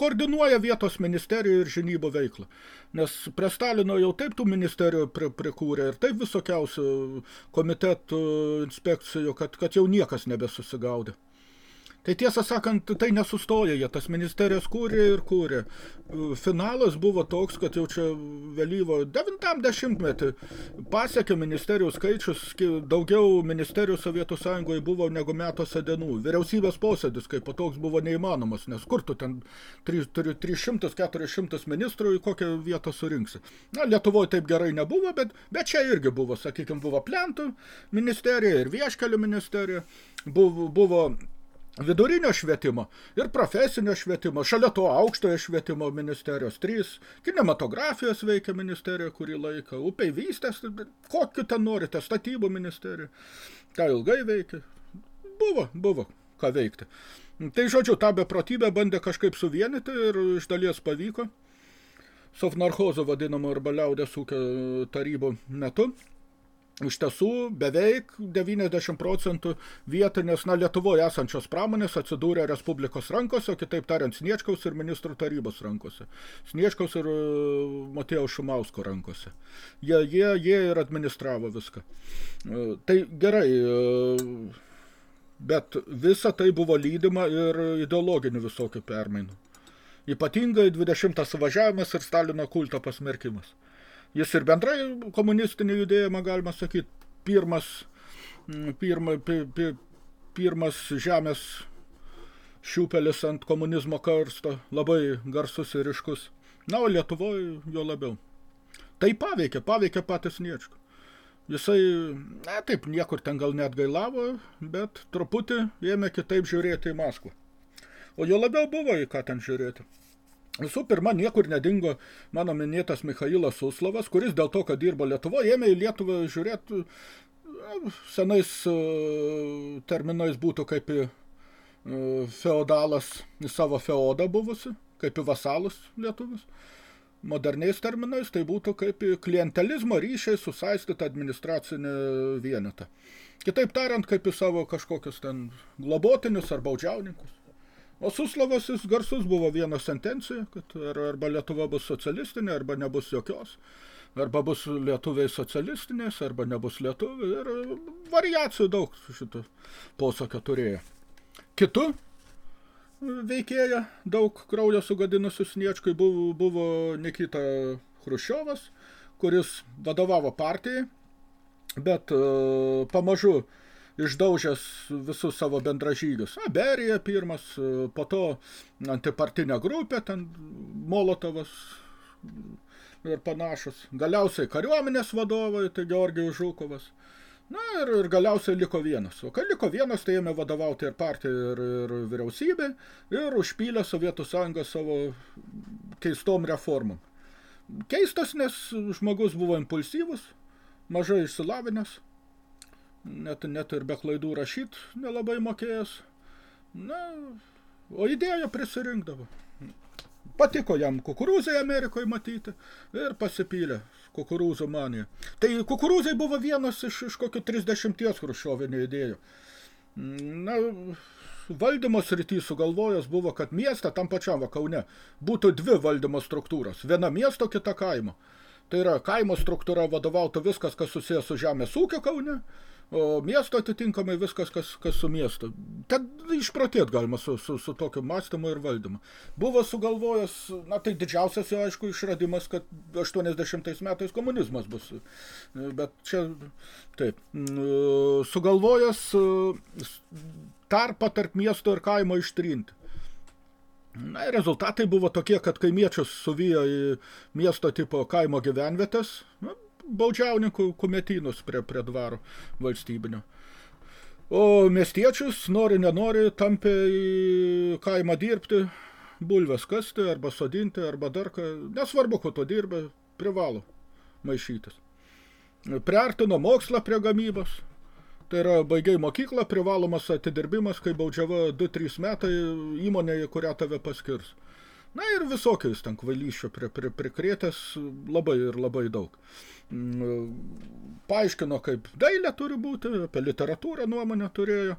koordinuoja vietos ministerijų ir žinybų veiklą. Nes prie Stalino jau taip tų ministerijų pri, prikūrė ir taip visokiausių komitetų inspekcijų, kad, kad jau niekas nebesusigaudė. Tai tiesą sakant, tai nesustoja, jie tas ministerijas kūrė ir kūrė. Finalas buvo toks, kad jau čia vėlyvo 90-metį pasiekė ministerijų skaičius, daugiau ministerijų Sovietų Sąjungoje buvo negu metuose dienų. Vyriausybės posėdis, kaip toks buvo neįmanomas, nes kur tu ten 300-400 ministrų į kokią vietą surinksi. Na, Lietuvoje taip gerai nebuvo, bet, bet čia irgi buvo, sakykime, buvo plentų ministerija ir vieškelių ministerija, buvo, buvo vidurinio švietimo ir profesinio švietimo, šalia to aukštojo švietimo ministerijos, trys, kinematografijos veikia ministerija kurį laiką, upiai vystės, kokiu ten norite, statybų ministerija, ką ilgai veikia, buvo, buvo ką veikti. Tai žodžiu, tą beprotybę bandė kažkaip suvienyti ir iš dalies pavyko. Sovnarchozo vadinamo arba liaudės ūkio tarybų metu iš tiesų beveik 90 procentų vietinės, na, Lietuvoje esančios pramonės atsidūrė Respublikos rankose, kitaip tariant, Sniečkaus ir ministrų tarybos rankose. Sniečkaus ir e, Matėjaus Šumausko rankose. Jie, jie, jie ir administravo viską. E, tai gerai, e, bet visa tai buvo lydima ir ideologinių visokių permainų. Ypatingai 20 suvažiavimas ir Stalino kulto pasmerkimas. Jis ir bendrai komunistinį judėjimą, galima sakyti, pirmas, pirma, pi, pi, pirmas žemės šiupelis ant komunizmo karsto, labai garsus ir ryškus. Na, o Lietuvoje jo labiau. Tai paveikė, paveikė patys Niečko. Jisai, ne, taip, niekur ten gal net gailavo, bet truputį ėmė kitaip žiūrėti į Maskvą. O jo labiau buvo į ką ten žiūrėti. Visų pirma, niekur nedingo mano minėtas Michailas Suslavas, kuris dėl to, kad dirbo Lietuvoje, ėmė į Lietuvą žiūrėti senais e, terminais būtų kaip į e, feodalas į savo feodą buvusi, kaip į vasalus lietuvis. Moderniais terminais tai būtų kaip į klientelizmo ryšiai susaistytą administracinį vienetą. Kitaip tariant, kaip į savo kažkokius ten globotinius ar baudžiauninkus. O Suslavas jis garsus buvo viena sentencija, kad arba Lietuva bus socialistinė, arba nebus jokios. Arba bus lietuviai socialistinės, arba nebus lietuviai. Ir variacijų daug šito posakio turėjo. Kitu veikėja, daug kraujo sugadinusių sniečkai buvo, buvo Nikita Hruščiovas, kuris vadovavo partijai, bet uh, pamažu uh, išdaužęs visus savo bendražygius. A, Berija pirmas, po to antipartinė grupė, ten Molotovas ir panašus. Galiausiai kariuomenės vadovai, tai Georgijus Žukovas. Na ir, ir galiausiai liko vienas. O kai liko vienas, tai ėmė vadovauti ir partija, ir, ir vyriausybė, ir užpylė Sovietų sąjungą savo keistom reformom. Keistas, nes žmogus buvo impulsyvus, mažai išsilavinęs, net, net ir be klaidų rašyt nelabai mokėjęs. Na, o idėją prisirinkdavo. Patiko jam kukurūzai Amerikoje matyti ir pasipylė kukurūzų manija. Tai kukurūzai buvo vienas iš, iš kokio 30 hruščiovinių idėjų. Na, valdymo srity sugalvojęs buvo, kad mieste, tam pačiam va Kaune, būtų dvi valdymo struktūros. Viena miesto, kita kaimo. Tai yra kaimo struktūra vadovautų viskas, kas susijęs su žemės ūkio kaune, o miesto atitinkamai viskas, kas, kas su miestu. Ten išprotėt galima su, su, su tokiu mąstymu ir valdymu. Buvo sugalvojęs, na tai didžiausias jo, aišku, išradimas, kad 80 metais komunizmas bus. Bet čia, taip, sugalvojęs tarpą tarp miesto ir kaimo ištrinti. Na, rezultatai buvo tokie, kad kaimiečius suvijo į miesto tipo kaimo gyvenvietės, na, baudžiauninkų kumetynus prie, prie dvaro valstybinio. O miestiečius, nori, nenori, tampė į kaimą dirbti, bulves kasti, arba sodinti, arba dar ką. Nesvarbu, ko to dirba, privalo maišytis. Priartino mokslą prie gamybos. Tai yra baigiai mokyklą, privalomas atidirbimas, kai baudžiava 2-3 metai įmonėje, kurią tave paskirs. Na ir visokiais ten kvalyščių pri, pri, prikrėtęs labai ir labai daug. Mm, paaiškino, kaip dailė turi būti, apie literatūrą nuomonę turėjo.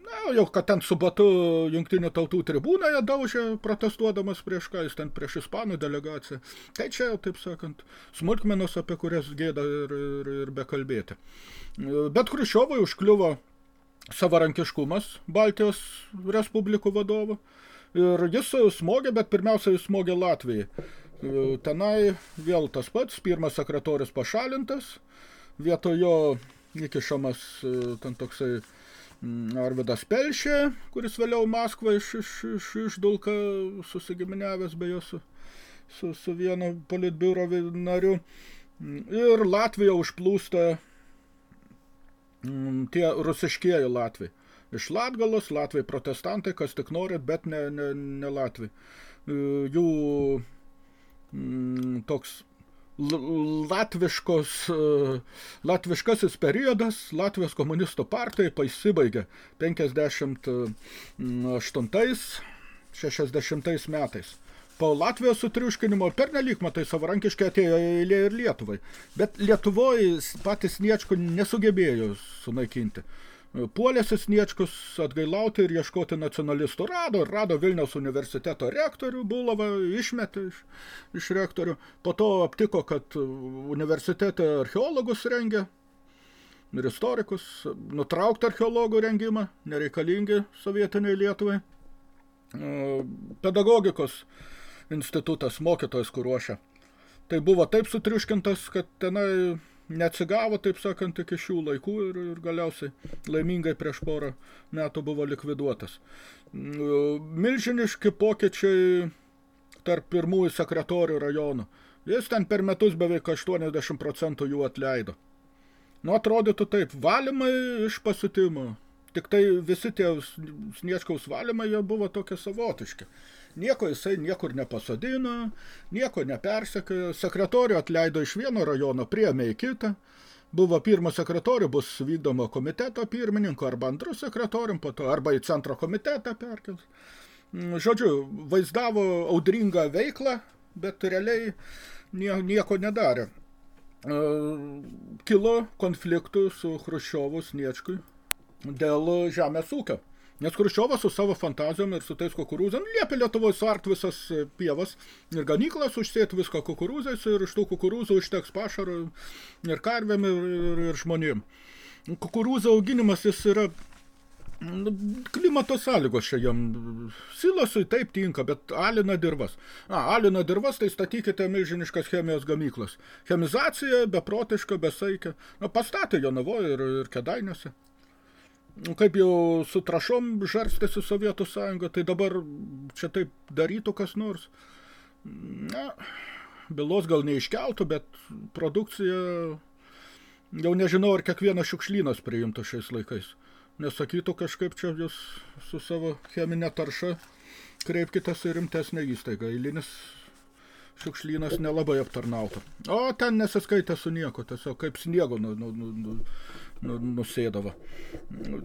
Na, jau kad ten su batu jungtinių tautų tribūnoje daužė, protestuodamas prieš ką, jis ten prieš ispanų delegaciją. Tai čia taip sakant, smulkmenos, apie kurias gėda ir, ir, ir bekalbėti. Bet Hruščiovui užkliuvo savarankiškumas Baltijos Respublikų vadovo. Ir jis smogė, bet pirmiausia jis smogė Latvijai. Tenai vėl tas pats, pirmas sekretorius pašalintas, vietoj jo įkišamas ten toksai Arvidas Pelšė, kuris vėliau Maskvą iš, iš, iš, išdulka susigiminiavęs beje su, su, su vienu politbiuro nariu. Ir Latvija užplūsta tie rusiškieji Latvijai. Iš Latgalos, Latvijai protestantai, kas tik norit, bet ne, ne, ne Latvijai. Jų mm, toks latviškos, e, latviškasis periodas Latvijos komunistų partijai pasibaigė 58-60 metais. Po Latvijos sutriuškinimo pernelyg, matai, savarankiškai atėjo eilė ir Lietuvai. Bet Lietuvoje patys niečko nesugebėjo sunaikinti. Puolėsi Sniečkus atgailauti ir ieškoti nacionalistų. Rado, rado Vilniaus universiteto rektorių, Bulovą išmetė iš, iš rektorių. Po to aptiko, kad universitete archeologus rengia ir istorikus, nutraukti archeologų rengimą, nereikalingi sovietiniai Lietuvai. Pedagogikos institutas mokytojas kuruošia. Tai buvo taip sutriuškintas, kad tenai neatsigavo, taip sakant, iki šių laikų ir, ir galiausiai laimingai prieš porą metų buvo likviduotas. Milžiniški pokyčiai tarp pirmųjų sekretorių rajonų. Jis ten per metus beveik 80 procentų jų atleido. Nu, atrodytų taip, valymai iš pasitimo. Tik tai visi tie sniečkaus valymai, jie buvo tokie savotiški. Nieko jisai niekur nepasodino, nieko nepersekiojo. Sekretorių atleido iš vieno rajono, priėmė į kitą. Buvo pirmo sekretorių, bus vykdomo komiteto pirmininko arba antrų sekretorium, po to arba į centro komitetą perkels. Mm, žodžiu, vaizdavo audringą veiklą, bet realiai nieko nedarė. E, kilo konfliktų su Hruščiovu Sniečkui dėl žemės ūkio. Nes Kruščiovas su savo fantazijom ir su tais kukurūzam liepė Lietuvoje suart visas e, pievas ir ganyklas, užsėti viską kukurūzais ir iš tų kukurūzų užteks pašarų ir karvėm ir, ir, ir žmonėm. Kukurūzų auginimas jis yra nu, klimato sąlygos čia jam silosui taip tinka, bet alina dirvas. A, alina dirvas, tai statykite milžiniškas chemijos gamyklas. Chemizacija beprotiška, besaikė. Na, pastatė Jonavoje ir, ir Kedainiuose kaip jau su trašom žarstėsi Sovietų sąjunga, tai dabar čia taip darytų kas nors. Na, bylos gal neiškeltų, bet produkcija jau nežinau, ar kiekvienas šiukšlynas priimtų šiais laikais. Nesakytų kažkaip čia jūs su savo cheminė tarša kreipkitės į rimtesnę įstaigą. Eilinis šiukšlynas nelabai aptarnauta. O ten nesiskaitė su nieko, tiesiog kaip sniego nu, nu, nu, nu, nu, nusėdavo.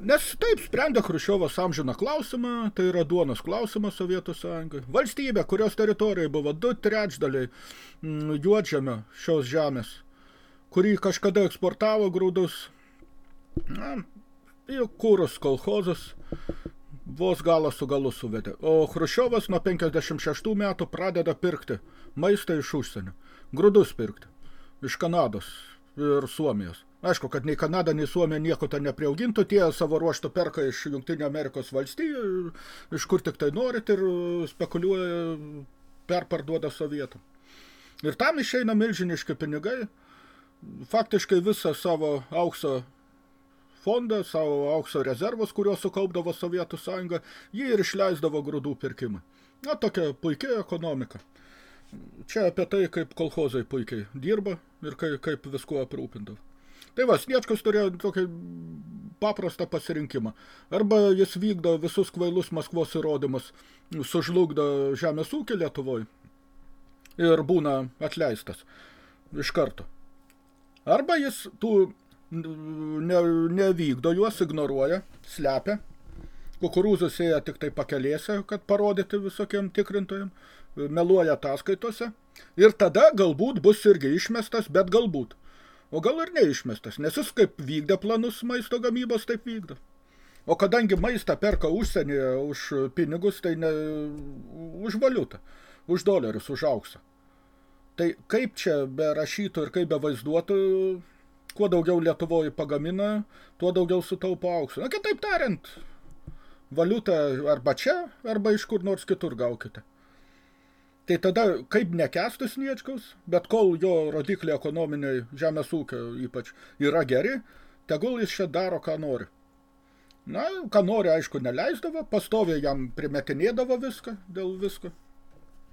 Nes taip sprendė Hruščiovas amžiną klausimą, tai yra duonos klausimas Sovietų sąjungai. Valstybė, kurios teritorijai buvo du trečdaliai mm, juodžemio šios žemės, kurį kažkada eksportavo grūdus, na, kūrus kolhozas, vos galą su galu suvedė. O Hruščiovas nuo 56 metų pradeda pirkti maistą iš užsienio. grūdus pirkti iš Kanados ir Suomijos. Aišku, kad nei Kanada, nei Suomija nieko ten nepriaugintų, tie savo ruoštų perka iš Jungtinio Amerikos valstijų, iš kur tik tai norit ir spekuliuoja, perparduoda sovietų. Ir tam išeina milžiniški pinigai, faktiškai visą savo aukso fondą, savo aukso rezervus, kuriuos sukaupdavo Sovietų sąjunga, jį ir išleisdavo grūdų pirkimą. Na, tokia puikia ekonomika. Čia apie tai, kaip kolhozai puikiai dirba ir kaip, kaip viskuo aprūpindavo. Tai va, Sniečkus turėjo tokį paprastą pasirinkimą. Arba jis vykdo visus kvailus Maskvos įrodymus, sužlugdo žemės ūkį Lietuvoje ir būna atleistas iš karto. Arba jis tų ne, nevykdo juos, ignoruoja, slepia. Kukurūzus ėja tik tai pakelėse, kad parodyti visokiem tikrintojim, meluoja ataskaitose. Ir tada galbūt bus irgi išmestas, bet galbūt. O gal ir neišmestas, nes jis kaip vykdė planus maisto gamybos, taip vykdo. O kadangi maistą perka užsienyje už pinigus, tai ne už valiutą, už dolerius, už auksą. Tai kaip čia be rašytų ir kaip be vaizduotų, kuo daugiau Lietuvoje pagamina, tuo daugiau sutaupo auksų. Na, kitaip tariant, valiutą arba čia, arba iš kur nors kitur gaukite. Tai tada, kaip nekestus Niečkaus, bet kol jo rodikliai ekonominiai žemės ūkio ypač yra geri, tegul jis čia daro, ką nori. Na, ką nori, aišku, neleisdavo, pastoviai jam primetinėdavo viską dėl visko.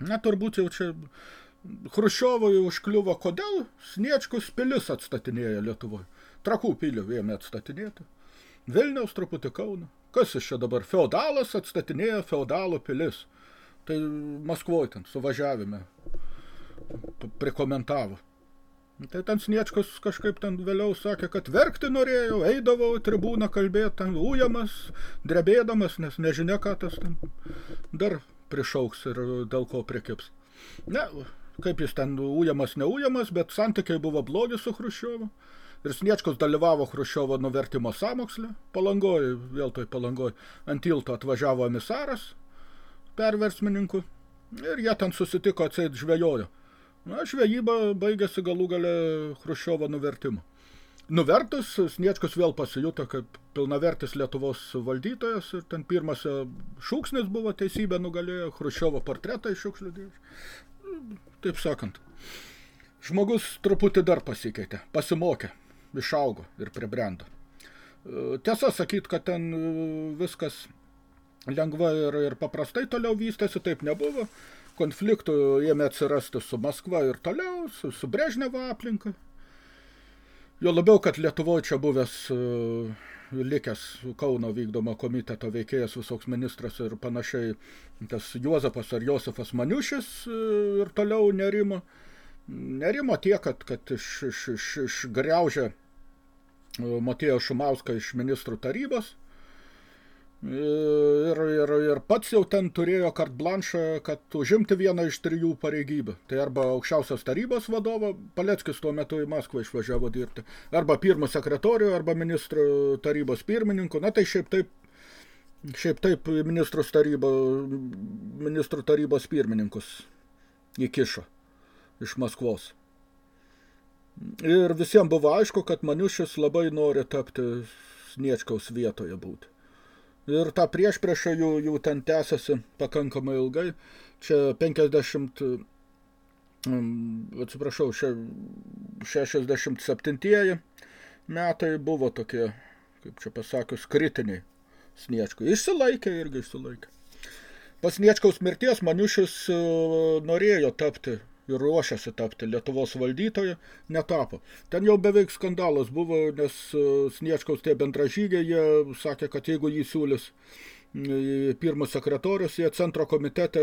Na, turbūt jau čia Hruščiovui užkliuvo, kodėl Sniečkus pilis atstatinėja Lietuvoje. Trakų pilį ėmė atstatinėti. Vilniaus truputį Kauno. Kas iš čia dabar? Feodalas atstatinėja feodalo pilis. Tai Maskvoje ten suvažiavime prikomentavo. Tai ten Sniečkus kažkaip ten vėliau sakė, kad verkti norėjau, eidavau tribūną kalbėti, ten ujamas, drebėdamas, nes nežinia, ką tas ten dar prišauks ir dėl ko prikips. Ne, kaip jis ten ujamas, neujamas, bet santykiai buvo blogi su Hruščiovu. Ir Sniečkus dalyvavo Hruščiovo nuvertimo samokslė, palangoj, vėl toj palangoj, ant tilto atvažiavo emisaras perversmininkų ir jie ten susitiko atseit žvejojo. Na, žvejyba baigėsi galų gale Hruščiovo nuvertimu. Nuvertus, Sniečkus vėl pasijuto kaip pilnavertis Lietuvos valdytojas ir ten pirmas šūksnis buvo teisybė nugalėjo, Hruščiovo portretą iš šiukšlių taip sakant, žmogus truputį dar pasikeitė, pasimokė, išaugo ir pribrendo. Tiesa sakyt, kad ten viskas lengva ir, ir paprastai toliau vystėsi, taip nebuvo. Konfliktų ėmė atsirasti su Maskva ir toliau, su, su Brežnevo aplinka. Jo labiau, kad Lietuvoje čia buvęs uh, likęs Kauno vykdomo komiteto veikėjas visoks ministras ir panašiai tas Juozapas ar Josefas Maniušis e, ir toliau nerimo. Nerimo tiek, kad, kad iš, iš, iš, išgriaužė e, Motėjo Šumauską iš ministrų tarybos ir, ir, ir pats jau ten turėjo kart blanšą, kad užimti vieną iš trijų pareigybių. Tai arba aukščiausios tarybos vadovo, Paleckis tuo metu į Maskvą išvažiavo dirbti, arba pirmo sekretorių, arba ministrų tarybos pirmininkų. Na tai šiaip taip, šiaip taip ministrų, tarybo, ministrų tarybos pirmininkus įkišo iš Maskvos. Ir visiems buvo aišku, kad Maniušis labai nori tapti Sniečkaus vietoje būti. Ir ta prieš priešą jų, jų ten tęsiasi pakankamai ilgai. Čia 50, um, atsiprašau, še, 67 metai buvo tokie, kaip čia pasakius, kritiniai Sniečkui. Išsilaikė irgi išsilaikė. Pas Sniečkaus mirties Maniušis uh, norėjo tapti ir ruošiasi tapti Lietuvos valdytoju, netapo. Ten jau beveik skandalas buvo, nes e, Sniečkaus tie bendražygiai, jie sakė, kad jeigu jį siūlis pirmas sekretorius, jie centro komitete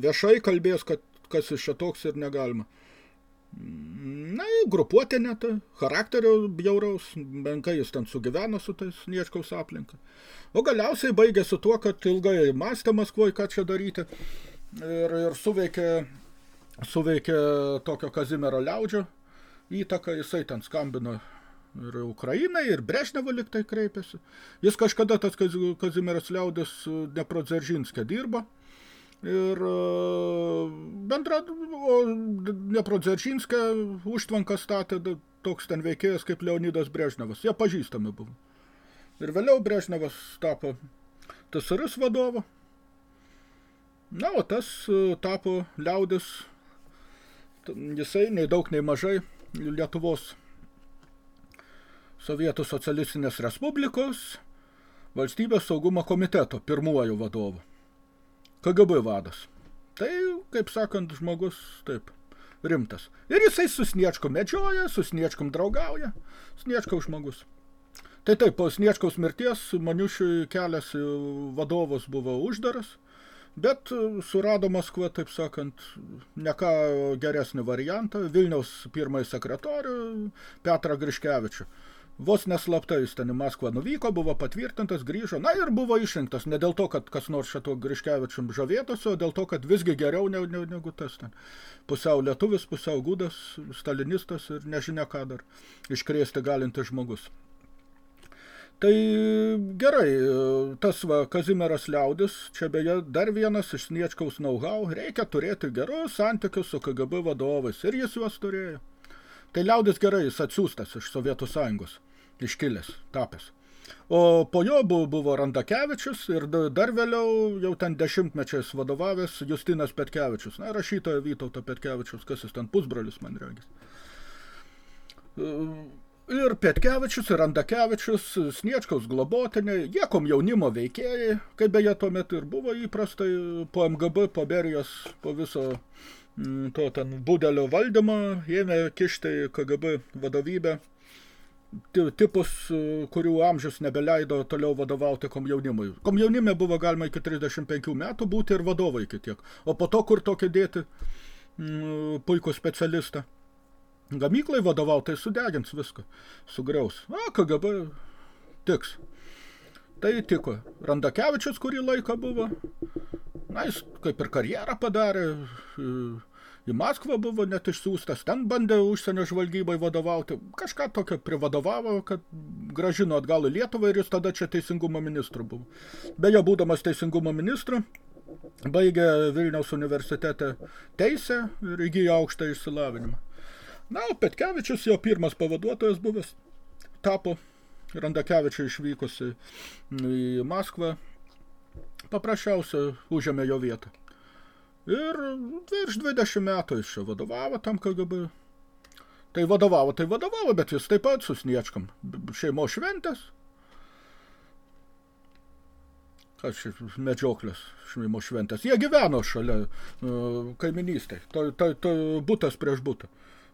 viešai kalbės, kad kas iš toks ir negalima. Na, grupuotė net, charakterio bjauraus, menkai jis ten sugyveno su tais Sniečkaus aplinka. O galiausiai baigėsi tuo, kad ilgai mąstė Maskvoje, ką čia daryti ir, ir suveikė suveikė tokio Kazimiero liaudžio įtaka, jisai ten skambino ir Ukrainai, ir Brežnevo liktai kreipėsi. Jis kažkada tas Kaz Kazimieras liaudis e, Neprodzeržinskė dirbo, Ir e, bendra, o Neprodzeržinskė užtvanką statė toks ten veikėjas kaip Leonidas Brežnevas. Jie pažįstami buvo. Ir vėliau Brežnevas tapo TSRS vadovu. Na, o tas e, tapo liaudis jisai nei daug, nei mažai Lietuvos Sovietų socialistinės respublikos valstybės saugumo komiteto pirmuoju vadovu. KGB vadas. Tai, kaip sakant, žmogus taip rimtas. Ir jisai su Sniečku medžioja, su Sniečkum draugauja. Sniečkaus žmogus. Tai taip, po Sniečkaus mirties Maniušiui kelias vadovas buvo uždaras, bet surado Maskva, taip sakant, ne ką geresnį variantą, Vilniaus pirmąjį sekretorių Petrą Griškevičių. Vos neslapta jis ten į Maskvą nuvyko, buvo patvirtintas, grįžo, na ir buvo išrinktas, ne dėl to, kad kas nors šito Griškevičium žavėtųsi, o dėl to, kad visgi geriau ne, ne, negu tas ten. Pusiau lietuvis, pusiau gudas, stalinistas ir nežinia ką dar iškrėsti galintis žmogus. Tai gerai, tas va, Kazimieras Liaudis, čia beje dar vienas iš Sniečkaus know-how, reikia turėti gerus santykius su KGB vadovais ir jis juos turėjo. Tai Liaudis gerai, jis atsiųstas iš Sovietų Sąjungos iškilęs, tapęs. O po jo buvo, Randakevičius ir dar vėliau jau ten dešimtmečiais vadovavęs Justinas Petkevičius. Na, rašytojo Vytauto Petkevičius, kas jis ten pusbrolis, man regis. Ir Petkevičius, ir Randakevičius, Sniečkaus globotiniai, jie komjaunimo veikėjai, kaip beje tuo metu ir buvo įprastai po MGB, po Berijos, po viso to ten budelio valdymo, ėmė kišti KGB vadovybę tipus, kurių amžius nebeleido toliau vadovauti komjaunimui. Komjaunime buvo galima iki 35 metų būti ir vadovai iki tiek. O po to, kur tokį dėti mm, puikų specialistą. Gamyklai vadovautai sudegins viską, sugriaus. A, KGB tiks. Tai tiko. Randakevičius kurį laiką buvo. Na, jis kaip ir karjerą padarė, į Maskvą buvo net išsiųstas, ten bandė užsienio žvalgybai vadovauti, kažką tokio privadovavo, kad gražino atgal į Lietuvą ir jis tada čia teisingumo ministru buvo. Beje, būdamas teisingumo ministru, baigė Vilniaus universitete teisę ir įgyjo aukštą išsilavinimą. Na, o Petkevičius, jo pirmas pavaduotojas buvęs, tapo Randakevičiui išvykusi į Maskvą, paprasčiausia užėmė jo vietą. Ir virš 20 metų jis čia vadovavo tam KGB. Tai vadovavo, tai vadovavo, bet jis taip pat su Sniečkam. Šeimo šventės. Kas medžioklės šeimo šventės. Jie gyveno šalia uh, kaiminystėj. Tai, tai, tai butas prieš butą.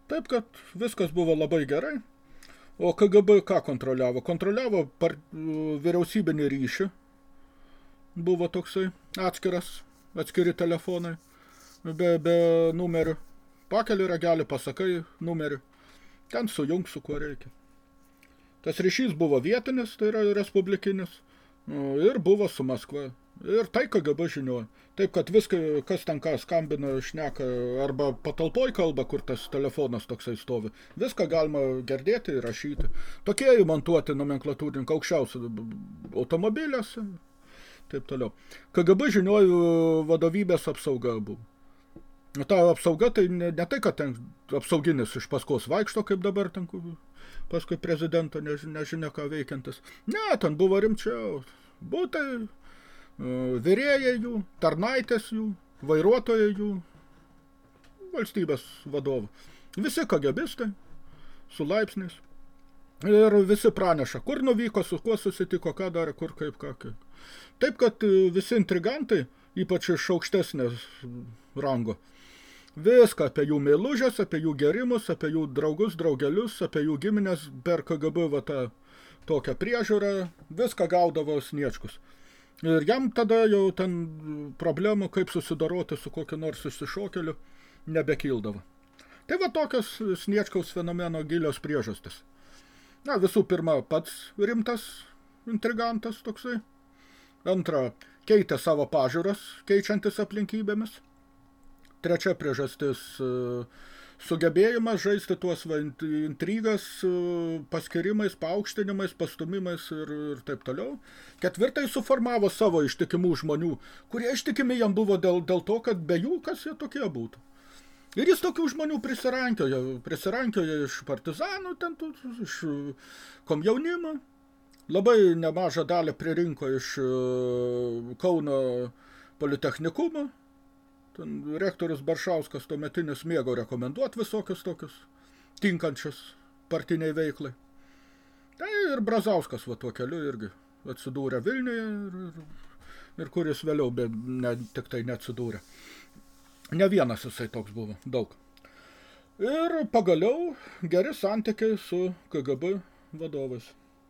Taip, kad viskas buvo labai gerai. O KGB ką kontroliavo? Kontroliavo par, vyriausybinį ryšį. Buvo toksai atskiras atskiri telefonai, be, be numerių. Pakeli ragelį, pasakai numerį, ten sujung su kuo reikia. Tas ryšys buvo vietinis, tai yra respublikinis, nu, ir buvo su Maskva. Ir tai KGB žinioja. Taip, kad viską, kas ten ką skambina, šneka, arba patalpoj kalba, kur tas telefonas toksai stovi. Viską galima girdėti ir rašyti. Tokie įmontuoti nomenklatūrininkai aukščiausi automobiliuose, taip toliau. KGB žiniojų vadovybės apsauga buvo. Ta apsauga tai ne, ne tai, kad ten apsauginis iš paskos vaikšto, kaip dabar ten paskui prezidento nežinia, nežinia ką veikiantis. Ne, ten buvo rimčiau. Būtai, vyrėjai jų, tarnaitės jų, vairuotojai jų, valstybės vadovų. Visi kagebistai su laipsniais. Ir visi praneša, kur nuvyko, su kuo susitiko, ką darė, kur kaip, ką, kaip. Taip, kad e, visi intrigantai, ypač iš aukštesnės rango, viską apie jų meilužės, apie jų gerimus, apie jų draugus, draugelius, apie jų giminės per KGB va tą tokią priežiūrą, viską gaudavo sniečkus. Ir jam tada jau ten problemų, kaip susidoroti su kokiu nors išsišokeliu, nebekildavo. Tai va tokios sniečkaus fenomeno gilios priežastis. Na, visų pirma, pats rimtas intrigantas toksai. Antra, keitė savo pažiūras, keičiantis aplinkybėmis. Trečia priežastis e, sugebėjimas žaisti tuos va, intrigas paskirimais, paaukštinimais, pastumimais ir, ir taip toliau. Ketvirtai suformavo savo ištikimų žmonių, kurie ištikimi jam buvo dėl, dėl to, kad be jų kas jie tokie būtų. Ir jis tokių žmonių prisirankiojo, prisirankiojo iš partizanų, ten, iš komjaunimo, labai nemažą dalį pririnko iš Kauno politechnikumo, ten rektorius Baršauskas tuometinis mėgo rekomenduoti visokius tokius tinkančius partiniai veiklai. Tai ir Brazauskas va tuo keliu irgi atsidūrė Vilniuje ir, ir, ir kuris vėliau, bet ne, tik tai neatsidūrė. Ne vienas jisai toks buvo, daug. Ir pagaliau geri santykiai su KGB vadovais.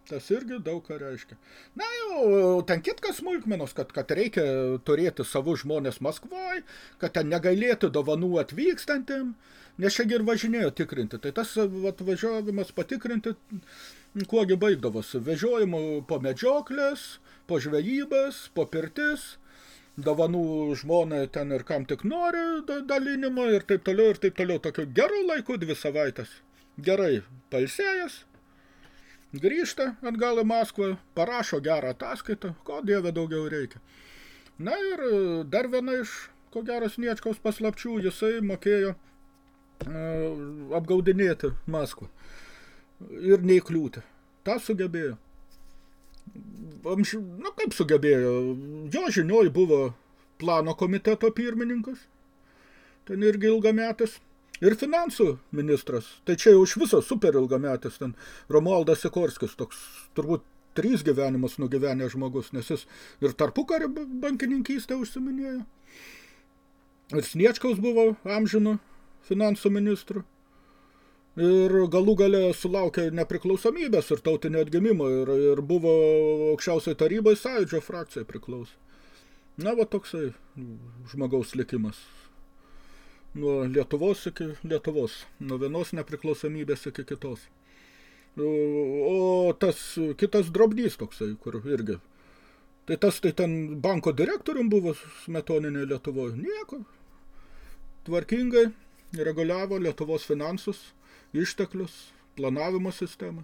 Tas irgi daug ką reiškia. Na jau, ten kitkas smulkmenos, kad, kad reikia turėti savus žmonės Maskvoj, kad ten negailėti dovanų atvykstantiem, nes čia ir važinėjo tikrinti. Tai tas atvažiavimas patikrinti, kuogi baigdavosi. Vežiojimu po medžioklės, po žvejybės, po pirtis, dovanų žmonai ten ir kam tik nori dalinimo ir taip toliau ir taip toliau. Tokiu geru laiku dvi savaitės. Gerai palsėjęs, grįžta atgal į Maskvą, parašo gerą ataskaitą, ko dieve daugiau reikia. Na ir e, dar viena iš, ko geras Niečkaus paslapčių, jisai mokėjo uh, apgaudinėti Maskvą ir neįkliūti. Ta sugebėjo. Amž... Na kaip sugebėjo? Jo žinioj buvo plano komiteto pirmininkas, ten irgi ilgametis ir finansų ministras. Tai čia jau iš viso super ilgametis, ten Romualdas Sikorskis, toks turbūt trys gyvenimus nugyvenę žmogus, nes jis ir tarpukarį bankininkystę užsiminėjo. Ir Sniečkaus buvo amžinu finansų ministru. Ir galų gale sulaukė nepriklausomybės ir tautinio atgimimo ir, ir buvo aukščiausiai tarybai sąjūdžio frakcijai priklausė. Na, va toksai žmogaus likimas nuo Lietuvos iki Lietuvos, nuo vienos nepriklausomybės iki kitos. O tas kitas drobnys toksai, kur irgi. Tai tas tai ten banko direktorium buvo smetoninė Lietuvoje. Nieko. Tvarkingai reguliavo Lietuvos finansus, išteklius, planavimo sistemą.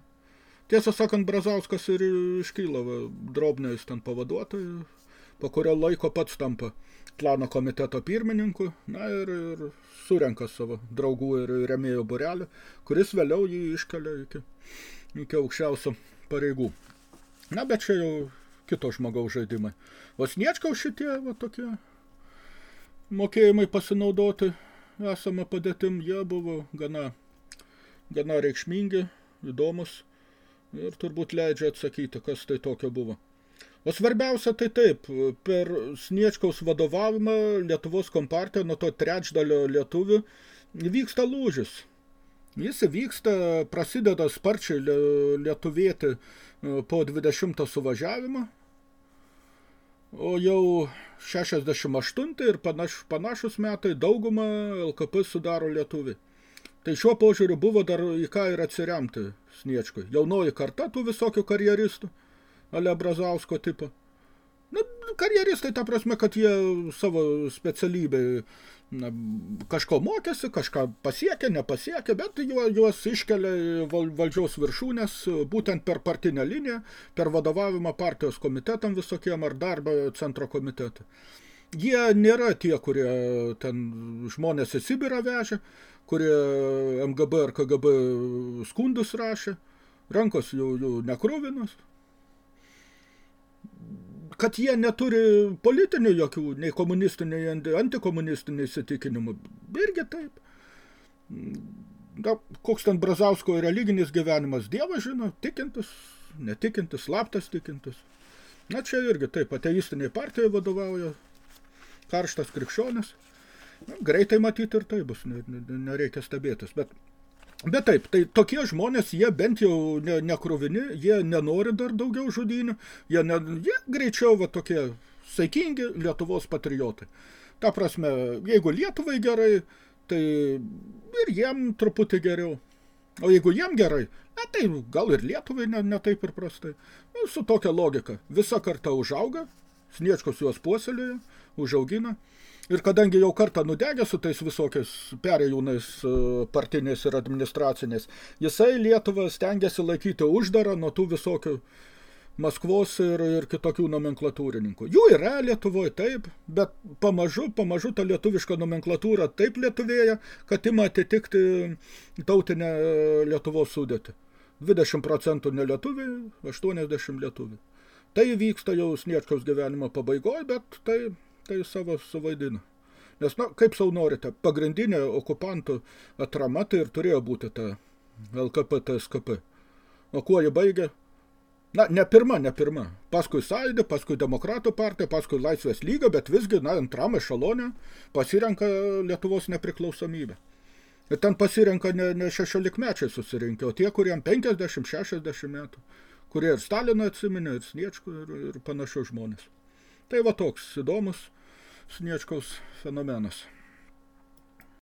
Tiesą sakant, Brazauskas ir iškyla drobniais ten pavaduotojai, po kurio laiko pats tampa plano komiteto pirmininku, na ir, ir surenka savo draugų ir remėjų burelį, kuris vėliau jį iškelia iki, iki aukščiausio pareigų. Na, bet čia jau kito žmogaus žaidimai. O Sniečkaus šitie va, tokie mokėjimai pasinaudoti esamą padėtim, jie buvo gana, gana reikšmingi, įdomus ir turbūt leidžia atsakyti, kas tai tokio buvo. O svarbiausia tai taip, per Sniečkaus vadovavimą Lietuvos kompartija nuo to trečdalio lietuvių vyksta lūžis. Jis vyksta, prasideda sparčiai lietuvėti e, po 20 suvažiavimą, o jau 68 ir panaš, panašus metai daugumą LKP sudaro lietuvi. Tai šiuo požiūriu buvo dar į ką ir atsiremti Sniečkui. Jaunoji karta tų visokių karjeristų – ale Brazausko tipo. Na, karjeristai, ta prasme, kad jie savo specialybę na, kažko mokėsi, kažką pasiekė, nepasiekė, bet juos iškelia val, valdžiaus viršūnės būtent per partinę liniją, per vadovavimą partijos komitetam visokiem ar darbą centro komitetą. Jie nėra tie, kurie ten žmonės į Sibirą vežė, kurie MGB ar KGB skundus rašė, rankos jų, jų nekruvinos, kad jie neturi politinių jokių, nei komunistinių, nei antikomunistinių įsitikinimų. Irgi taip. Da, koks ten Brazausko religinis gyvenimas, Dievas žino, tikintis, netikintis, slaptas tikintis. Na čia irgi taip, ateistiniai partijai vadovauja, karštas krikščionis. Na, greitai matyti ir tai bus, nereikia stebėtis. Bet Bet taip, tai tokie žmonės, jie bent jau ne, nekrovini, jie nenori dar daugiau žudynių, jie, ne, jie greičiau va tokie saikingi Lietuvos patriotai. Ta prasme, jeigu Lietuvai gerai, tai ir jiem truputį geriau. O jeigu jiem gerai, na tai gal ir Lietuvai ne, ne taip ir prastai. Nu, su tokia logika. Visa karta užauga, Sniečkos juos puoselėja, užaugina. Ir kadangi jau kartą nudegė su tais visokiais perėjūnais e, partiniais ir administraciniais, jisai Lietuvą stengiasi laikyti uždarą nuo tų visokių Maskvos ir, ir kitokių nomenklatūrininkų. Jų yra Lietuvoje taip, bet pamažu, pamažu ta lietuviška nomenklatūra taip lietuvėja, kad ima atitikti tautinę Lietuvos sudėtį. 20 procentų nelietuviai, 80 lietuviai. Tai vyksta jau Sniečkaus gyvenimo pabaigoje, bet tai tai savo suvaidino. Nes, na, kaip sau norite, pagrindinė okupantų atrama tai ir turėjo būti ta LKP, TSKP. O kuo jį baigė? Na, ne pirma, ne pirma. Paskui Sąjūdį, paskui Demokratų partiją, paskui Laisvės lygą, bet visgi, na, antram ešalonė pasirenka Lietuvos nepriklausomybę. Ir ten pasirenka ne, ne šešiolikmečiai susirinkę, o tie, kuriem 50-60 metų, kurie ir Staliną atsiminė, ir Sniečkų, ir, ir panašių žmonės. Tai va toks įdomus Sniečkaus fenomenas.